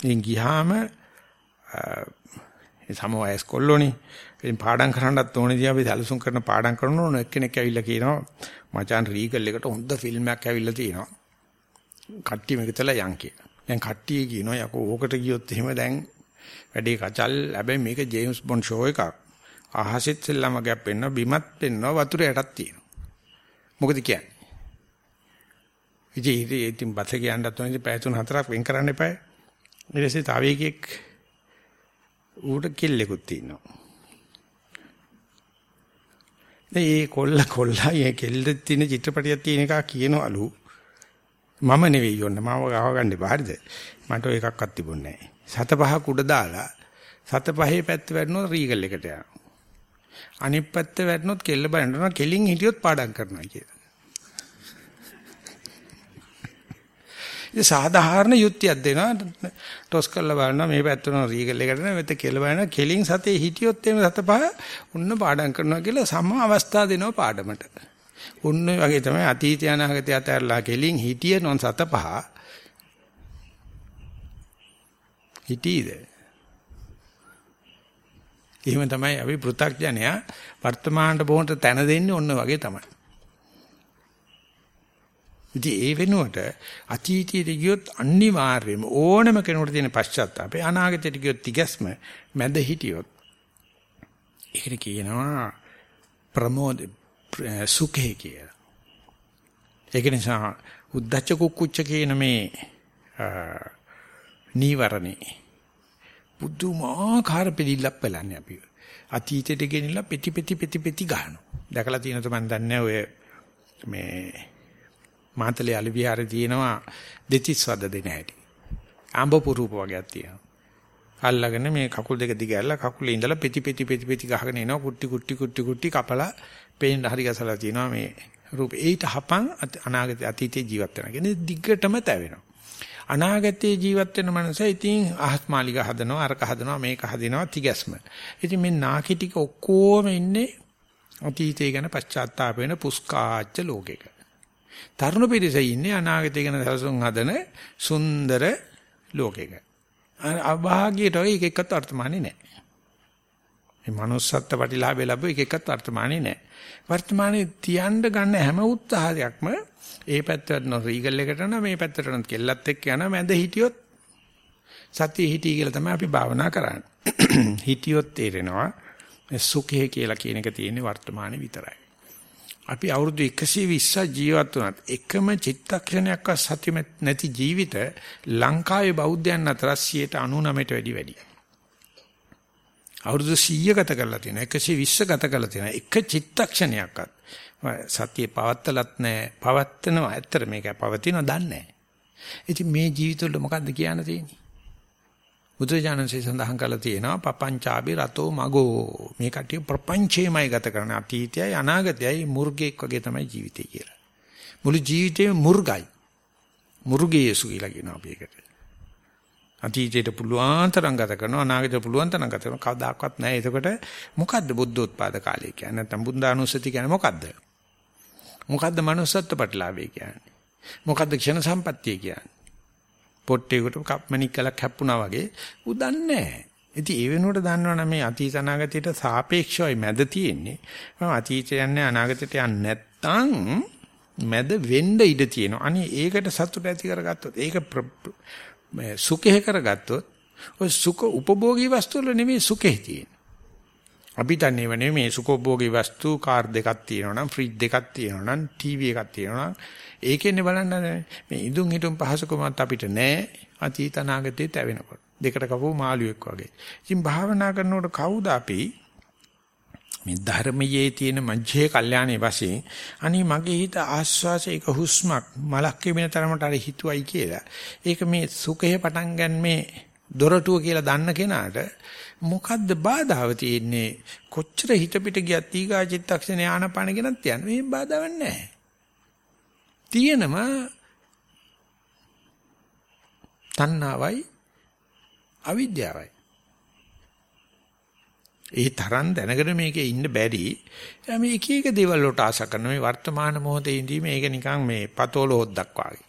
Speaker 1: ඉතින් ගියාම ඒ සම වයස් කොල්ලෝනේ. ඉතින් පාඩම් කරන්නත් ඕනේදී අපි සැලසුම් කරන පාඩම් කරන ඕන එක්කෙනෙක් ඇවිල්ලා කියනවා මචාන් රීගල් එකට හොඳ ෆිල්ම් එකක් ඇවිල්ලා තියෙනවා. කට්ටිය මේක තලා යන් කියලා. දැන් කට්ටිය කියනවා යකෝ ඕකට ගියොත් එහෙම දැන් වැඩේ කචල් හැබැයි මේක ජේම්ස් බොන්ඩ් ෂෝ එකක්. අහසෙත් සෙල්ලම ගැප් වෙන්න බිමත් වෙන්න වතුර යටත් තියෙනවා. මොකද කියන්නේ? ඉතින් ඉතින් බත කියන්නත් ඕනේ පැය තුන හතරක් වෙන් කරන්න එපා. ඊට පස්සේ තව එකෙක් ඌට කෙල්ලෙකුත් තියෙනවා. මේ කොල්ල කොල්ලා මේ කෙල්ල තියෙන චිත්‍රපටියක් තියෙන එක කියනවලු මම නෙවෙයි යොන්න මාව ගහගන්න එපා හරිද මට ඔය එකක්වත් තිබුණේ නැහැ සත පහක් උඩ දාලා සත පහේ පැත්ත වැටුණොත් රීගල් එකට යනවා අනිත් පැත්ත වැටුණොත් කෙල්ල බලනවා කෙලින් හිටියොත් පාඩම් කරනවා කියලා ඉතින් සාධාරණ යුක්තියක් දෙනවා ටොස් කරලා බලනවා මේ පැත්තට රීගල් එකට මෙතන කෙල බලනවා කෙලින් සතේ හිටියොත් එimhe සත පහ උන්න පාඩම් කරනවා කියලා සම අවස්ථා දෙනවා පාඩමට. උන්න වගේ තමයි අතීත අනාගතය අතරලා කෙලින් හිටිය නොන් සත පහ හිටීද? එහෙම තමයි අපි පෘථග්ජනයා වර්තමානට බොහොම තැන දෙන්නේ ඔන්න වගේ තමයි. ඉතින් ඒ වෙනුවට අතීතයට ගියොත් අනිවාර්යයෙන්ම ඕනම කෙනෙකුට තියෙන පශ්චාත්තාපේ අනාගතයට ගියොත් තිගැස්ම මැද හිටියොත් ඒකට කියනවා ප්‍රමෝද සුඛේ කියලා. ඒක නිසා උද්දච්ච කුක්කුච්ච කියන මේ නීවරණේ බුදුමාකාර පිළිලක් පෙළන්නේ අපි. අතීතයට ගෙනිලා පෙති පෙති පෙති පෙති ගන්නවා. දැකලා තියෙනවද මන් දන්නේ ඔය මේ මාතලේ අලි විහාරේ තියෙනවා දෙතිස් වද දෙන හැටි. ආඹ පුරූප වගේක් තියෙනවා. අල්ලගෙන මේ කකුල් දෙක දිග ඇල්ලලා කකුලේ ඉඳලා පෙති පෙති පෙති පෙති ගහගෙන එනවා කුට්ටි කුට්ටි කුට්ටි කුට්ටි කපලා පේන්න හරි ගසලා තියෙනවා මේ රූප. ඒිට හපන් අනාගත අතීතේ ජීවත් වෙනවා. කියන්නේ දිග්ගටම තැවෙනවා. අනාගතයේ ජීවත් වෙන මනස ඉතින් අහස්මාලිග හදනවා අරක හදනවා මේක හදනවා තිගැස්ම. ඉතින් මේ නාකි ටික ඔක්කොම ඉන්නේ අතීතය ගැන පශ්චාත්තාප වෙන පුස්කාච්ච ලෝකෙක. තරුණ පිරිස ඉන්නේ අනාගතය ගැන සැලසුම් හදන සුන්දර ලෝකයක. අභාග්‍යයට ඔය එක එකත් වර්තමානයේ නැහැ. මේ manussත්ත්ව ප්‍රතිලාභය ලැබුව එක එකත් වර්තමානයේ නැහැ. වර්තමානයේ තියන්න ගන්න හැම උත්සාහයක්ම ඒ පැත්තට නෝ රීගල් එකට යනවා මේ පැත්තට නෝ කෙල්ලත් එක්ක යනවා මැද හිටියොත් සතිය හිටී කියලා තමයි අපි භාවනා කරන්නේ. හිටියොත් තේරෙනවා සුඛය කියලා කියන එක තියෙන්නේ වර්තමානයේ විතරයි. අපි අවුරුදු 120ක් ජීවත් වුණත් එකම චිත්තක්ෂණයක්වත් සත්‍ය නැති ජීවිත ලංකාවේ බෞද්ධයන් අතර 99ට වැඩි වැඩි. අවුරුදු 100 ගත කරලා තියෙනවා 120 ගත කරලා තියෙනවා එක චිත්තක්ෂණයක්වත් සත්‍ය පවත්තලත් නැහැ පවත්තනවා ඇත්තට මේක පවතිනව දන්නේ නැහැ. ඉතින් මේ ජීවිතවල මොකද්ද කියන්න තියෙන්නේ? බුදුරජාණන්සේ සඳහන් කළා තියෙනවා පපංචාබි රතෝ මගෝ මේ කටිය ප්‍රපංචේමයි ගත කරන අතීතයයි අනාගතයයි මුර්ගෙක් වගේ තමයි ජීවිතය කියලා. මුළු ජීවිතේම මුර්ගයි. මුර්ගයේසු කියලා කියනවා අපි ඒකට. අතීතයට පුළුවන් තරම් ගත කරනවා අනාගතයට පුළුවන් තරම් ගත කරනවා කවදාකවත් නැහැ. එතකොට මොකද්ද බුද්ධෝත්පාද කාලය කියන්නේ? නැත්නම් බුද්ධානුස්සති කියන්නේ මොකද්ද? මොකද්ද manussත්ව ප්‍රතිලාභය කියන්නේ? මොකද්ද ක්ෂණ සම්පත්තිය කියන්නේ? පොට්ටේකට කප්මණික් කලක් හැප්පුණා වගේ උදන්නේ නැහැ. ඉතින් ඒ වෙනුවට දන්නවනම් මේ අතීත අනාගතයට සාපේක්ෂවයි මැද තියෙන්නේ. මම අතීතය යන්නේ අනාගතයට යන්නේ නැත්තම් මැද වෙන්න ඉඩ තියෙනවා. අනේ ඒකට සතුට ඇති කරගත්තොත් ඒක සුඛේ කරගත්තොත් ඔය සුඛ උපභෝගී වස්තු වල නෙමෙයි සුඛේ තියෙන්නේ. අපි දන්නේව නෙමෙයි මේ සුඛෝභෝගී වස්තු කාර් දෙකක් තියෙනවා නම් ෆ්‍රිජ් දෙකක් තියෙනවා නම් ටීවී එකක් තියෙනවා නම් ඒකෙන්නේ බලන්න මේ ඉදුම් හිටුම් පහසුකමත් අපිට නැහැ අතීත අනාගතේ තැවෙනකොට. දෙකට කපුව මාළුවෙක් වගේ. ඉතින් භාවනා කරනකොට කවුද අපි මේ ධර්මයේ තියෙන මජ්ජේ කල්යාණේ වශයෙන් අනි මගේ හිත ආස්වාසය එක හුස්මක් මලක් වෙන තරමට අර හිතුවයි කියලා. ඒක මේ සුඛේ පටන් ගන්නේ දොරටුව කියලා දන්න කෙනාට මොකද්ද බාධාව තියෙන්නේ? කොච්චර හිත පිට ගියත් ඊගා චිත්තක්ෂණ ආනපාන ගෙනත් යන මේ බාධාවක් නැහැ. තියෙනම තණ්හාවයි අවිද්‍යාවයි. ඒ තරම් දැනගෙන මේකේ ඉන්න බැරි. මේ එක එක දේවල් වලට ආස කරන මේ වර්තමාන මොහොතේ ඉඳීම මේක නිකන් මේ පතෝල හොද්දක් වගේ.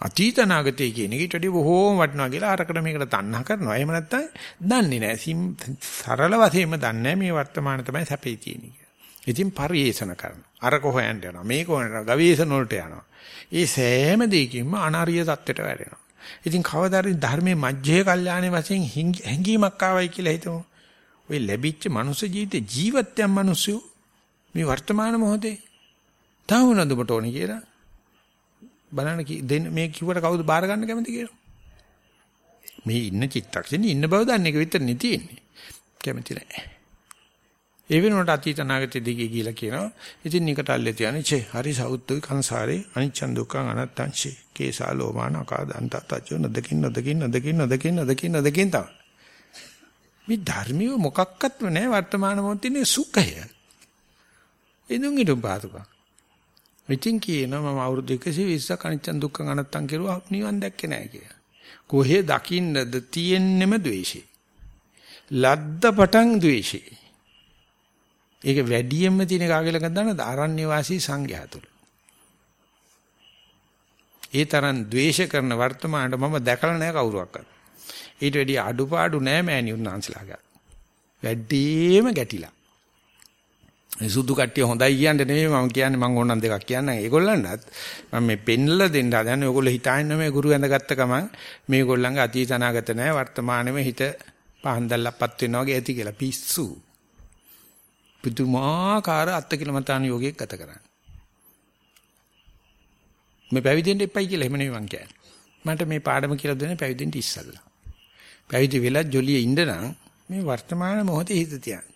Speaker 1: අතීත නාගතය කියන එක ඊට වඩා බොහෝම වටිනවා කියලා අරකට මේකට තණ්හා කරනවා. එහෙම නැත්නම් දන්නේ නැහැ. සරල වශයෙන්ම දන්නේ මේ වර්තමාන තමයි සැපේ තියෙන්නේ කියලා. ඉතින් පරිේෂණ කරනවා. අරක හොයන්න යනවා. මේක හොයනවා. ගවේෂණ වලට යනවා. ඒ සෑම දෙයකින්ම අනාරිය தත්ත්වයට වැටෙනවා. ඉතින් කවදාරි ධර්මයේ මජ්ජේ කල්යාණේ වශයෙන් හැංගීමක් ආවයි කියලා හිතමු. ওই ලැබිච්ච මනුෂ්‍ය ජීවිතේ ජීවත්වයන් මිනිස්සු මේ වර්තමාන මොහොතේ තව මොනවද ඔබට ඕනේ කියලා බලන්න මේ කිව්වට කවුද බාර ගන්න කැමති කියලා. මේ ඉන්න චිත්තක්ෂණේ ඉන්න බව දන්න එක විතරනේ තියෙන්නේ. කැමති නැහැ. ඒ වෙනුවට අතීත නාගත දිගේ කියලා කියනවා. ඉතින් නිකට අල්ලේ තියන්නේ චේ හරි සෞත්තුයි කංසාරේ අනිච්චන් දුක්ඛං අනත්තං කේසා ලෝමාන අකාදන්ත තචෝ නදකින් නදකින් නදකින් නදකින් නදකින් නදකින් තමයි. මේ ධර්මිය මොකක්වත්ම නැහැ වර්තමාන මොහොතේ සුඛය. එදුන් ඉදුම් පාතුක. ඉතින් කියනවා මම අවුරුදු 120ක් අනිච්චන් දුක්ඛං අනත්තං කෙරුවා නිවන් දැක්කේ නැහැ කියලා. කොහේ දකින්නද තියෙන්නෙම ද්වේෂේ. ලද්ද පටන් ද්වේෂේ. ඒක වැඩියෙන්ම තියෙන කාගෙල ගන්න ආරණ්‍ය වාසී සංඝයා තුල. ඒ තරම් ද්වේෂ කරන වර්තමානට මම දැකලා නැහැ කවුරුවක්වත්. ඊට වැඩි අඩුපාඩු නැහැ මෑණියුන් වහන්සේලාගා. වැඩිම ගැටිලා. මේ සුදු කට්ටිය හොඳයි කියන්නේ නෙමෙයි මම කියන්නේ මම ඕනනම් දෙකක් කියන්නම් ඒගොල්ලන්ටත් මම මේ පෙන්ලා දෙන්න හදන්නේ ඕගොල්ලෝ හිතාන්නේ මේ ගුරු ඇඳගත්ත ගමන් මේගොල්ලන්ගේ අතීත අනාගත නැහැ වර්තමානයේම හිත පහන්දල්ලපත් වෙනවා වගේ ඇති කියලා පිස්සු. පුදුමාකාර අත්කිලමතාන යෝගයක් ගත කරන්නේ. මේ පැවිදෙන්න එපයි කියලා එහෙම නෙවෙයි මං කියන්නේ. මට මේ පාඩම කියලා දෙන්නේ පැවිදෙන්න ඉස්සල්ලා. පැවිදි වෙලා ජොලියේ ඉන්න නම් මේ වර්තමාන මොහොතේ හිත තියන්න.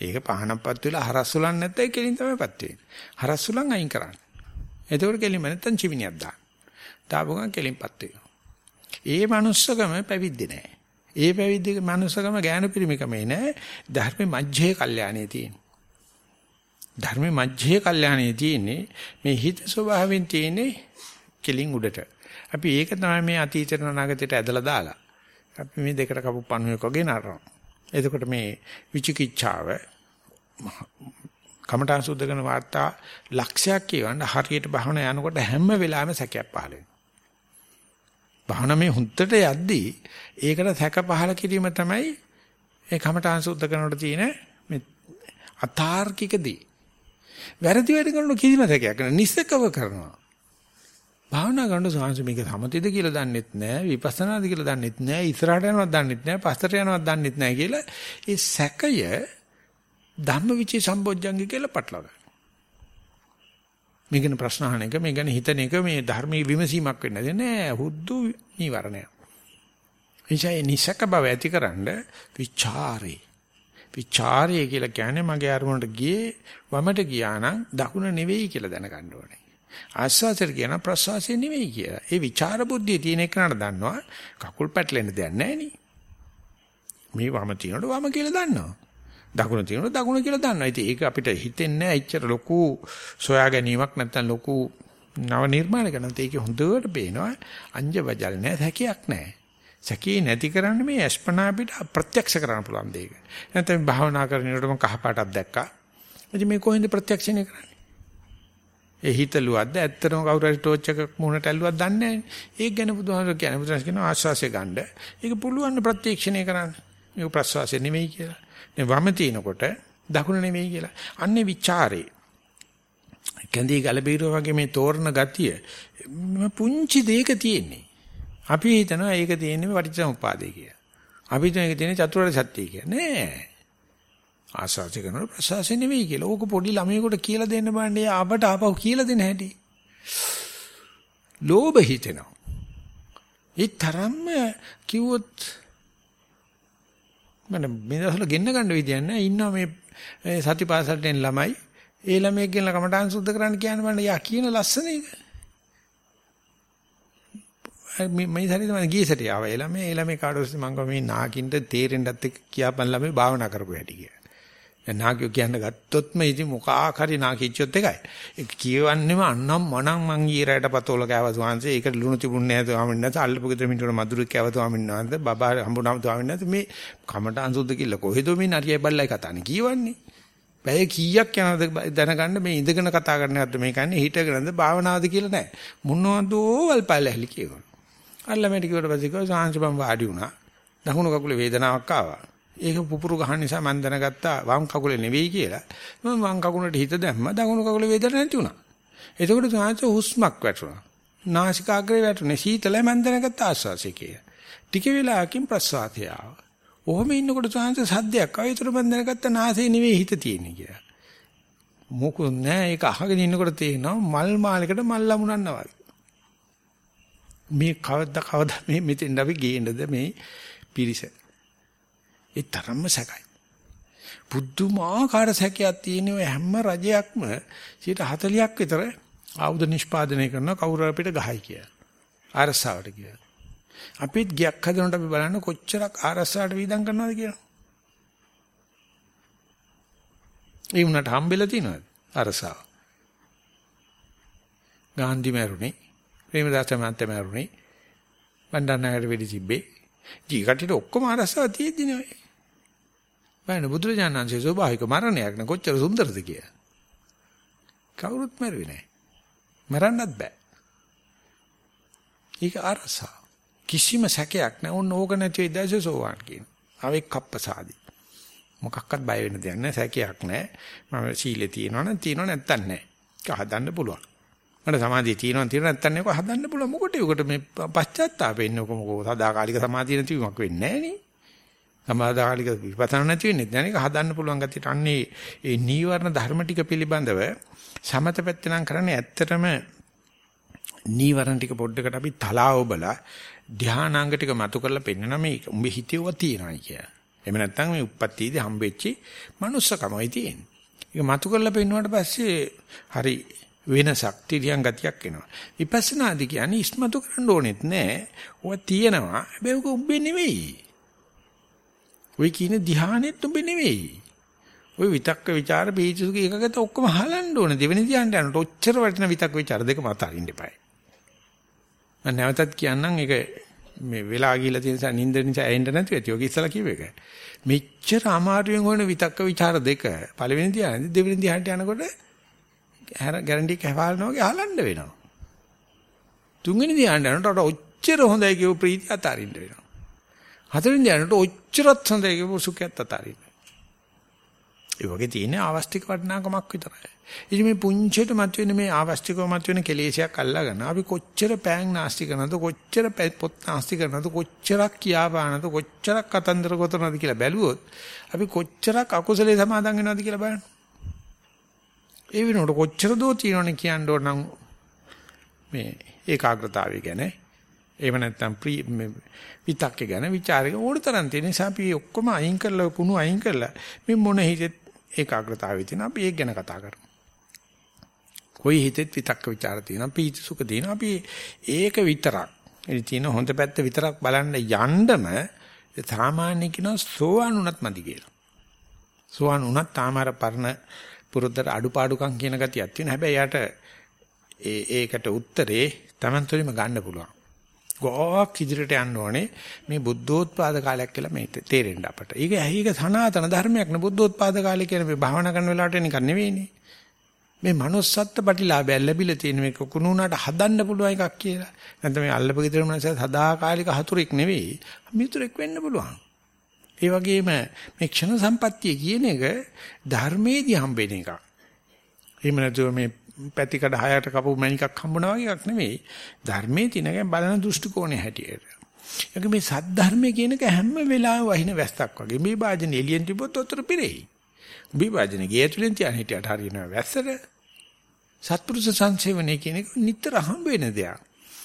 Speaker 1: ඒක පහනක්පත් වෙලා හරස්සුලන් නැත්නම් කෙලින් තමයිපත් වෙන්නේ. හරස්සුලන් අයින් කරන්න. එතකොට කෙලින්ම නැත්නම් චිවිනියක් දාන්න. දාපුවම කෙලින්පත් වෙනවා. ඒ manussකම පැවිද්දේ නැහැ. ඒ පැවිද්දේ manussකම ඥාන පිරිමිකමේ නැහැ. ධර්මේ මජ්ජේ කල්යාණේ තියෙන. ධර්මේ මජ්ජේ කල්යාණේ තියෙන්නේ මේ හිත ස්වභාවයෙන් තියෙන්නේ කෙලින් උඩට. අපි ඒක තමයි මේ අතීතේන අනාගතයට ඇදලා දාලා. අපි මේ දෙකට කපු පණුවෙක් වගේ නරනවා. එතකොට මේ විචිකිච්ඡාව කමඨාන් සුද්ධ කරන වාර්තා ලක්ෂයක් කියවන්න හරියට බහන යනකොට හැම වෙලාවෙම සැකයක් පහළ වෙනවා. බහන මේ හුත්තට යද්දී ඒකට සැක පහළ කිරීම තමයි ඒ කමඨාන් සුද්ධ කරනකොට තියෙන මේ අතාර්කිකදී. වැරදි වැඩ කරන කිසිම සැකයක් නැහැ. නිස්සකව කරනවා. භාවනා කරන සාංශ මේක සමතේද කියලා දන්නෙත් නැහැ විපස්සනාද කියලා දන්නෙත් නැහැ ඉස්සරහට යනවත් දන්නෙත් නැහැ පස්සට යනවත් දන්නෙත් නැහැ කියලා ඒ සැකය ධම්මවිචේ සම්බොජ්ජංග කියලා පටලවා ගන්න. මේකන ප්‍රශ්න අහන එක මේකන හිතන එක මේ ධර්මයේ විමසීමක් වෙන්නේ නැහැ හුද්දු නීවරණය. එيشයි නිසක බව ඇතිකරනද විචාරේ. විචාරය කියලා කියන්නේ මගේ අරමුණට ගියේ වමට ගියා නම් දකුණ නෙවෙයි කියලා දැනගන්න ඕනේ. ආස්වාසයට කියන ප්‍රසවාසය නෙවෙයි කියලා. ඒ විචාර බුද්ධිය තියෙන එකනට දන්නවා කකුල් පැටලෙන්න දෙයක් නැහැ මේ වම තියනකොට වම කියලා දන්නවා. දකුණ තියනකොට දකුණ කියලා දන්නවා. ඉතින් ඒක අපිට හිතෙන්නේ නැහැ එච්චර ලොකු සොයා ගැනීමක් නැත්නම් ලොකු නව නිර්මාණ කරනත් ඒක හොඳට පේනවා. අංජබජල් නැහැ, හැකියක් නැහැ. සැකේ නැති කරන්න මේ අස්පනා අපිට ප්‍රත්‍යක්ෂ කරන්න පුළුවන් දෙයක. නැත්නම් භාවනා කරනකොටම කහ පාටක් දැක්කා. ඉතින් මේ කොහෙන්ද ප්‍රත්‍යක්ෂණය කරන්නේ? ඒ හිතලුවද්ද ඇත්තටම කවුරු හරි ටෝච් එකක් මුහුණට ඇල්ලුවක් දන්නේ නැහැ. ඒක ගැන බුදුහාමර කියන්නේ බුදුහාමර කියනවා ආශ්වාසය ගන්න. ඒක පුළුවන් ප්‍රත්‍යක්ෂණය කරන්න. මේක ප්‍රශ්වාසය නෙමෙයි කියලා. මේ වම තිනකොට දකුණ නෙමෙයි කියලා. අන්නේ ਵਿਚාරේ. කැඳේ ගලබීරෝ වගේ මේ තෝරන ගතිය පුංචි දෙයක තියෙන්නේ. අපි හිතනවා ඒක තියෙන්නේ පටිච්චසමුප්පාදේ කියලා. අපි හිතන එක තියෙන්නේ චතුරාර්ය සත්‍ය කියලා. නෑ. ආශාසි කරනකොට ප්‍රසවාසය නෙවෙයි කියලා. ඕක පොඩි ළමයෙකුට කියලා දෙන්න බෑනේ. අපට ආපහු කියලා දෙන්න හැටි. ලෝභ හිතෙනවා. ඒ තරම්ම කිව්වොත් මම මේ දවස්වල ගෙන්න ගන්න විදියක් නැහැ. ඉන්නවා මේ සතිපාසලට එන ළමයි. ඒ ළමයෙක් ගෙනලා කමටහන් සුද්ධ කරන්න කියන්න බෑ. යා කියන ලස්සන එක. මේ මේ සැරේ තමයි ගිය සැරේ ආවා. ඒ ළමයි ඒ ළමයි කාටවත් මම මේ නාකින්ද තේරෙන්නත් එක්ක කියාපන් ළමයි භාවනා කරපු හැටි කියලා. දැන් නාකියෝ කියන්න ගත්තොත්ම ඉතින් මොකක් හරි නාකිච්චොත් එකයි. ඒක කියවන්නේම අන්නම් මනම් මං ඊරයට පතෝල කෑවා ස්වාමීන් ඒකට ලුණු තිබුණේ නැහැ ස්වාමීන් වහන්සේ අල්ලපු ගෙදර මිනිහට මధుර කෑවා ස්වාමීන් වහන්සේ බබා හම්බුනාම ස්වාමීන් වහන්සේ මේ කමට අංශුද්ධ කිල්ල කොහෙද මේ නරියයි බල්ලයි කතානේ කියවන්නේ. පැය කීයක් යනවද දැනගන්න මේ ඉඳගෙන කතා කරන්නවද මේ කන්නේ හිටගෙනද භාවනාවද කියලා නැහැ. මොනවදෝ වල්පල්ල ඇහලි කියවන. අල්ලමෙට කිව්වට පස්සේ කිව්වා සාංශ බම් වාඩි වුණා. දකුණු කකුලේ වේදනාවක් ආවා. ඒක පුපුරු ගහන නිසා මම දැනගත්තා වම් කකුලේ නෙවෙයි කියලා. මම වම් කකුලට හිත දැම්මා දකුණු කකුලේ වේදන නැති වුණා. එතකොට සාංශ හුස්මක් වැටුණා. නාසිකාග්‍රේ වැටුනේ සීතලයි මම දැනගත්ත ආස්වාසිය කියලා. ටික වෙලාවකින් ප්‍රසවාසය ආවා. ඔහොම ඉන්නකොට සාංශ සද්දයක් ආවා. ඒතර මම දැනගත්ත නාසයේ නෙවෙයි හිත තියෙන්නේ කියලා. මොකුත් නෑ ඒක අහගෙන ඉන්නකොට තේරෙනවා මල් මාලයකට මල් ලැබුණා වගේ. මේ කවද්ද කවද මේ මෙතෙන් අපි ගේන්නද මේ පිරිස. ඒ තරම්ම සැකයි. බුද්ධමාකාර සැකයක් තියෙන ඔය හැම රජයක්ම 40ක් විතර ආයුධ නිෂ්පාදනය කරන කවුරු අපිට ගහයි කියලා. ආරස්සාවට කියලා. අපිත් ගියක් හදනකොට අපි බලන්න කොච්චරක් ආරස්සාවට වීදම් කරනවද කියලා. ඒ උනට හම්බෙලා තියෙනවද අරසාව? ගාන්ධි මරුනේ, ප්‍රේමදාස මහත්තයා මරුනේ, බණ්ඩාරනායකට වෙඩි තිබ්බේ. ජීවිතේට ඔක්කොම අරසාව තියෙද්දි නෙවෙයි. බලන්න බුදුරජාණන්සේ ස්වභාවික මරණයක් න කොච්චර සුන්දරද කියලා. කවුරුත් මරුවේ නැහැ. මරන්නත් බෑ. ඒක අරසා. කිසිම සැකයක් නැහැ. ඕන ඕක නැති වෙයි දැසේ සෝවාන් කියන. අවෙක් කප්පසාදී. මොකක්වත් බය වෙන්න දෙයක් නැහැ සැකයක් නැහැ මම සීලේ තියෙනවනම් තියෙනව නැත්තන් නැහැ ඒක හදන්න පුළුවන් මට සමාධිය තියෙනවනම් තියෙනව. නැත්තන් නේක හදන්න පුළුවන්. මොකට ඒකට මේ පශ්චාත්තාප වෙන්නේ? ඔක මොකෝ සදාකාලික සමාධිය නැතිවීමක් වෙන්නේ නැහැ නේ. සමාදාකාලික විපතන නැති වෙන්නේ නැහැ ඒක හදන්න පුළුවන් ගැතියට අන්නේ ඒ නීවරණ ධර්ම ටික පිළිබඳව සමත පැත්තේ නම් කරන්නේ ඇත්තටම නීවරණ ටික පොඩ්ඩකට අපි තලාව බලා ධානාංග ටික මතු කරලා පෙන්නන මේ උඹේ හිතේව තියෙනවා කියලා. එහෙම නැත්නම් මේ උප්පත්තියේදී හම්බෙච්චි manussකමයි තියෙන්නේ. ඒක මතු කරලා පෙන්නුවාට පස්සේ හරි වෙනසක් තිරියන් ගතියක් එනවා. විපස්සනාදි කියන්නේ ඉස්මතු කරන්න ඕනෙත් නෑ. ඔය තියෙනවා. හැබැයි ඔක උඹේ නෙවෙයි. ඔය කියන ධ්‍යානෙත් උඹේ නෙවෙයි. ඔය විතක්ක ਵਿਚාර බීජසුගේ එකකට ඔක්කොම හලන්න ඕනේ. දෙවෙනි ධ්‍යානට යනකොට ඔච්චර වටින විතක්ක ਵਿਚාර දෙකම අතාරින්න එපායි. මම නැවතත් කියන්නම් ඒක මේ වෙලා ගිහිලා තියෙන නිසා නිින්ද නිසා ඇහෙන්න නැතුව ඇති. ඔක ඉස්සලා කිව්ව එක. මෙච්චර අමාරුවෙන් හොයන විතක්ක ਵਿਚාර දෙක පළවෙනි ධ්‍යානෙදි දෙවෙනි ධ්‍යානට යනකොට ගැරන්ටි කහවල්නවා වගේ අහලන්න වෙනවා. තුන්වෙනි ධ්‍යානට යනකොට ඔච්චර හොඳයි කියව ප්‍රීතිය අතාරින්න වෙනවා. හතරවෙනි ධ්‍යානට ඔච්චරත් හොඳයි කියව සුඛයත් අතාරින්න. ඒ වගේ තියෙන අවස්තික වටිනාකමක් විතරයි. ඉතින් මේ පුංචිට මතුවෙන මේ ආවස්තිකව මතුවෙන කෙලෙසයක් අල්ලාගෙන අපි කොච්චර පෑන් නාස්ති කරනවද කොච්චර පොත් නාස්ති කරනවද කොච්චරක් කියාපානද කොච්චරක් කතන්දර ගොතනවද කියලා බැලුවොත් අපි කොච්චරක් අකුසලේ සමාදන් වෙනවද කියලා බලන්න. ඒ වෙනකොට කොච්චර දෝ තියෙනවනේ කියන්න ඕන නම් මේ ඒකාග්‍රතාවය ගැන එහෙම නැත්නම් විතක්ක ගැන ਵਿਚාරක ඕනතරම් තියෙන නිසා අපි ඔක්කොම අයින් කරලා කුණු අයින් කරලා මේ මොන හිතෙත් ඒකාග්‍රතාවය තියෙන අපි ඒක ගැන කතා කරමු. කොයි හිතෙත් විතක්ක ਵਿਚාර තියෙනවා පීති සුඛ තියෙනවා අපි ඒක විතරක් ඒ තියෙන හොඳ පැත්ත විතරක් බලන්න යන්නම සාමාන්‍ය කියන සෝවන් උනත් මදි කියලා. සෝවන් උනත් තාමාර පරණ පුරුද්දට අඩුපාඩුකම් කියන ගතියක් තියෙනවා. හැබැයි යාට ඒ ඒකට උත්තරේ Taman තුළින්ම ගන්න පුළුවන්. ගොක් ඉදිරියට යන්න ඕනේ මේ බුද්ධෝත්පාද කාලයක් කියලා මේ තේරෙන්න අපට. ඒක ඇහික සනාතන ධර්මයක් නේ බුද්ධෝත්පාද කාලය කියන්නේ මේ භාවනා කරන වෙලාවට නිකන් නෙවෙයිනේ. මේ manussත්ත්ව ප්‍රතිලාභය ලැබිලා තියෙන මේක කුණුණාට හදන්න පුළුවන් එකක් කියලා. නැත්නම් මේ අල්ලපු ගෙදර මනස සදාකාලික හතුරෙක් නෙවෙයි මිතුරෙක් වෙන්න පුළුවන්. ඒ වගේම මේ ක්ෂණ සම්පත්තිය කියන එක ධර්මයේදී හම්බෙන එකක්. එහෙම නැතුව මේ පැතිකඩ හයට කපු මණිකක් හම්බුනා වගේ එකක් නෙවෙයි. ධර්මයේ තිනගෙන බලන දෘෂ්ටි කෝණය හැටියට. ඒක මේ සද්ධර්මයේ කියන එක හැම වෙලාවෙම වහින වැස්සක් වගේ. මේ වාජන එළියෙන් තිබොත් උතර පිරෙයි. විභාජන ගේ තුලින් තියන හිටියට හරියනවා වැස්සට. සත්පුරුෂ සංසේවනයේ කියන එක නිතර හම්බ වෙන දෙයක්.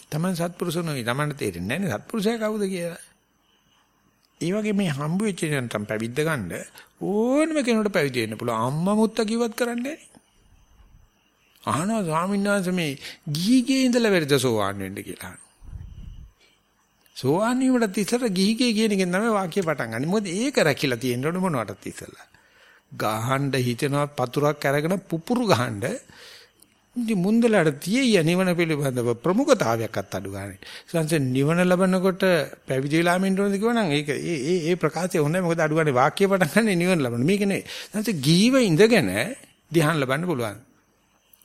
Speaker 1: Taman සත්පුරුෂ නොවේ. Taman තේරෙන්නේ නැහැ සත්පුරුෂයා කවුද කියලා. ඒ වගේ මේ හම්බ වෙච්ච නැත්නම් පැවිද්ද ගන්න ඕනම කෙනෙකුට පැවිදි වෙන්න පුළුවන්. අම්මා මුත්තා කිව්වත් කරන්නේ අහනවා ස්වාමීන් වහන්සේ මේ ගිහිගේ ඉඳලා වෙරද සෝවාන් වෙන්න කියලා. සෝවාන් වීමට ඉස්සර ගිහිගේ කියන එකෙන් තමයි වාක්‍ය පටන් ගන්නේ. මොකද ඒක රැකිලා තියෙන්න ඕන මොනවටත් ඉස්සලා. ගහන්න හිතෙනවා පතුරක් අරගෙන පුපුරු ගහන්න ඉතින් මුන්දලට තියෙය නිවන පිළිබඳව ප්‍රමුඛතාවයක්වත් අඩු ගන්න. සංස නිවන ලබනකොට පැවිදි වෙලා මෙන්න ඕනද කිව්වනම් ඒක ඒ ඒ ඒ ප්‍රකාශය හොඳයි මොකද අඩු ගන්න වාක්‍ය පටන් ගන්න නිවන ලබන. මේක නෙවෙයි. සංස ගීව ඉඳගෙන ධ්‍යාන ලබන්න පුළුවන්.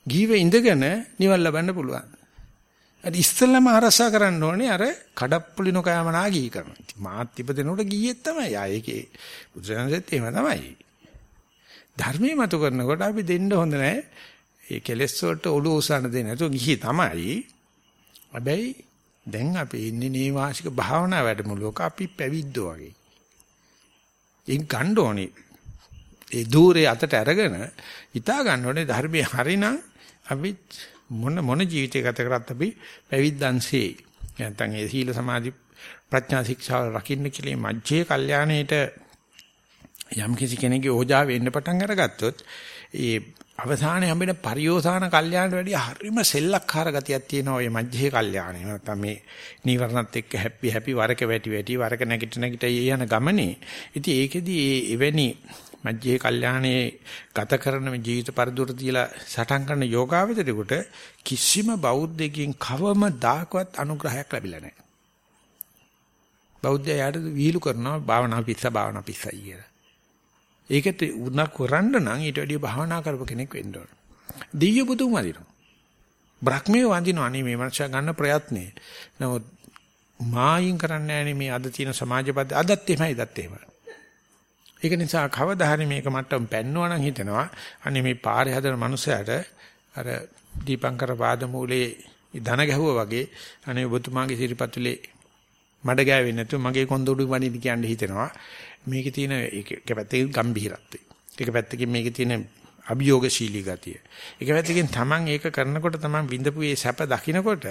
Speaker 1: ගීව ඉඳගෙන නිවන ලබන්න පුළුවන්. අර ඉස්සෙල්ලාම අරසා කරන්න ඕනේ අර කඩප්පුලි නොකෑමනා ගී කරනවා. මාත් ඉපදෙනකොට ගීයෙත් තමයි. ආ ඒකේ බුදුසසුනේත් එහෙම තමයි. ධර්මයේ මතු කරනකොට අපි දෙන්න හොඳ නැහැ. ඒ කෙලෙස් වලට ඔළුව උසන්න දෙන්නේ නැතුව ගිහි තමයි. හැබැයි දැන් අපි ඉන්නේ නේවාසික භාවනා වැඩමුළුවක අපි පැවිද්දෝ වගේ. එන් ගන්න ඕනේ. ඒ দূරේ අතට අරගෙන හිතා ගන්න ඕනේ ධර්මයේ හරිනම් අපි මොන මොන ජීවිතය ගත කරත් අපි පැවිද්දන්සේ නැත්නම් ඒ සීල සමාධි ප්‍රඥා ශික්ෂාව රකින්න කියලා මජ්ජේ කල්යාණේට යම් කිසි කෙනෙකුගේ ඕජාව එන්න පටන් අරගත්තොත් ඒ අවසානයේ හම්බෙන පරියෝසాన කල්යාණට වැඩිය හරිම සෙල්ලක්කාර ගතියක් තියෙනවා ඔය මජ්ජේ කල්යාණේ. නැත්නම් මේ නීවරණත් එක්ක හැපි හැපි වරක වැටි වැටි වරක නැගිට නැගිට යන ගමනේ. ඉතින් ඒකෙදි එවැනි මජ්ජේ කල්යාණේ ගත කරන මේ ජීවිත පරිදුර තියලා සටන් කරන යෝගාවචරේකට කිසිම බෞද්ධකින් කවම දාකවත් අනුග්‍රහයක් ලැබිලා නැහැ. බෞද්ධයාට විහිළු කරනවා භාවනා පිස්ස භාවනා පිස්සයි කියලා. ඒකට උනක් කරන්න නම් ඊට වැඩිය භාවනා කරපු කෙනෙක් වෙන්න ඕන. දිව්‍ය බුදුන් වදිනවා. බ්‍රහ්මයේ වඳිනවා අනේ මේ මනුෂයා ගන්න ප්‍රයත්නේ. නමුත් මායින් කරන්නේ නැහැ මේ අද තියෙන සමාජ පද්ධතිය. අදත් එහෙමයි දත් එහෙමයි. ඒක නිසා කවදා හරි මේක මට්ටම් පැන්නුවා නම් හිතනවා අනේ මේ පාරේ හදන මනුස්සයාට අර දීපංකර පාදමූලේ ධන ගැහුවා වගේ අනේ ඔබතුමාගේ සිරිපතුලේ මඩ ගෑවෙන්නේ නැතුව මගේ කොන්දොඩු වණින්න කියන්න හිතෙනවා මේකේ තියෙන එක පැත්තකින් ගම්භීරත්වය. එක පැත්තකින් මේකේ තියෙන අභියෝගශීලී ගතිය. එක පැත්තකින් Taman ඒක කරනකොට Taman විඳපු ඒ සැප දකින්නකොට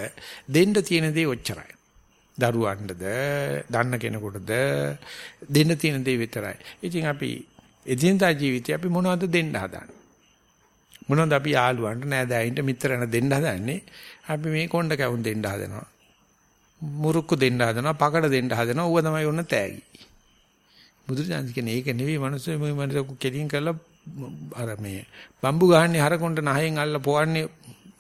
Speaker 1: දෙන්න තියෙන දේ ඔච්චරයි. දරුවන්ටද, දන්න කෙනෙකුටද දෙන්න තියෙන දේ විතරයි. ඉතින් අපි එදිනදා ජීවිතේ අපි මොනවද දෙන්න හදන්නේ? මොනවද අපි යාළුවන්ට නෑදෑයින්ට මිත්‍රයන්ට දෙන්න හදන්නේ? අපි මේ කොණ්ඩ කැවුම් දෙන්න හදනවා. මුරුක්කු දෙන්න හදනවා, පකඩ දෙන්න හදනවා. ඌව තමයි ඔන්න තෑගි. බුදුරජාණන් කියන්නේ ඒක නෙවෙයි මනුස්සය මේ මනුස්සය කෙලින් කරලා අර මේ බම්බු ගහන්නේ හරකොන්ට නහයෙන් අල්ල පොවන්නේ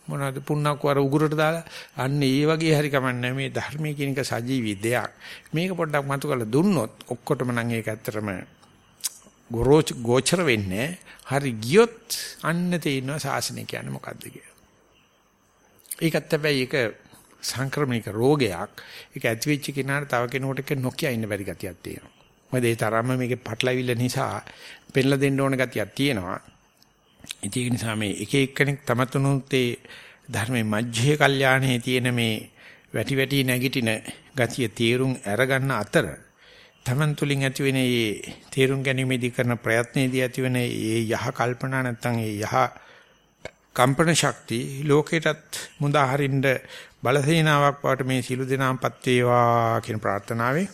Speaker 1: මොනවද පුන්නක් වර උගුරට දාලා අන්න ඒ වගේ හරි කමන්නේ මේ ධර්මයේ කියන එක සජීවී දෙයක් මේක පොඩ්ඩක් මතු කරලා දුන්නොත් ඔක්කොටම නම් ඒක ඇත්තටම ගොරෝච ගෝචර වෙන්නේ හරි ගියොත් අන්න තේිනවා සාසනය කියන්නේ මොකද්ද කියලා ඒකත් හැබැයි ඒක සංක්‍රමණික රෝගයක් ඒක ඇති වෙච්ච කෙනාට තව කෙනෙකුට ඒක නොකිය ඉන්න බැරි ගතියක් තියෙනවා මොකද ඒ තරම්ම මේකේ පටලවිල්ල නිසා පෙන්ලා දෙන්න ඕන ගතියක් තියෙනවා. ඒක නිසා මේ එක එක්කෙනෙක් තමතුනුත් ඒ ධර්මයේ මජ්ජේ කල්යාණේ තියෙන මේ වැටි වැටි නැගිටින ගතිය තීරුම් අරගන්න අතර තමන් තුලින් ඇතිවෙන මේ තීරුම් ගැනීමේදී කරන ප්‍රයත්නයේදී ඇතිවෙන මේ යහ කල්පනා නැත්තම් මේ යහ කම්පන ශක්තිය ලෝකයටත් මුදා හරින්න බලසේනාවක් වට මේ සිළු දෙනාම්පත් වේවා කියන ප්‍රාර්ථනාවෙන්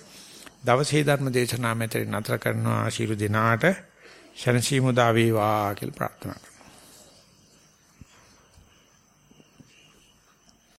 Speaker 1: දවසේ ධර්ම දේශනාව මෙතන නතර කරනවා. ශිරු දිනාට ශනසීමුදා වේවා කියලා ප්‍රාර්ථනා කරනවා.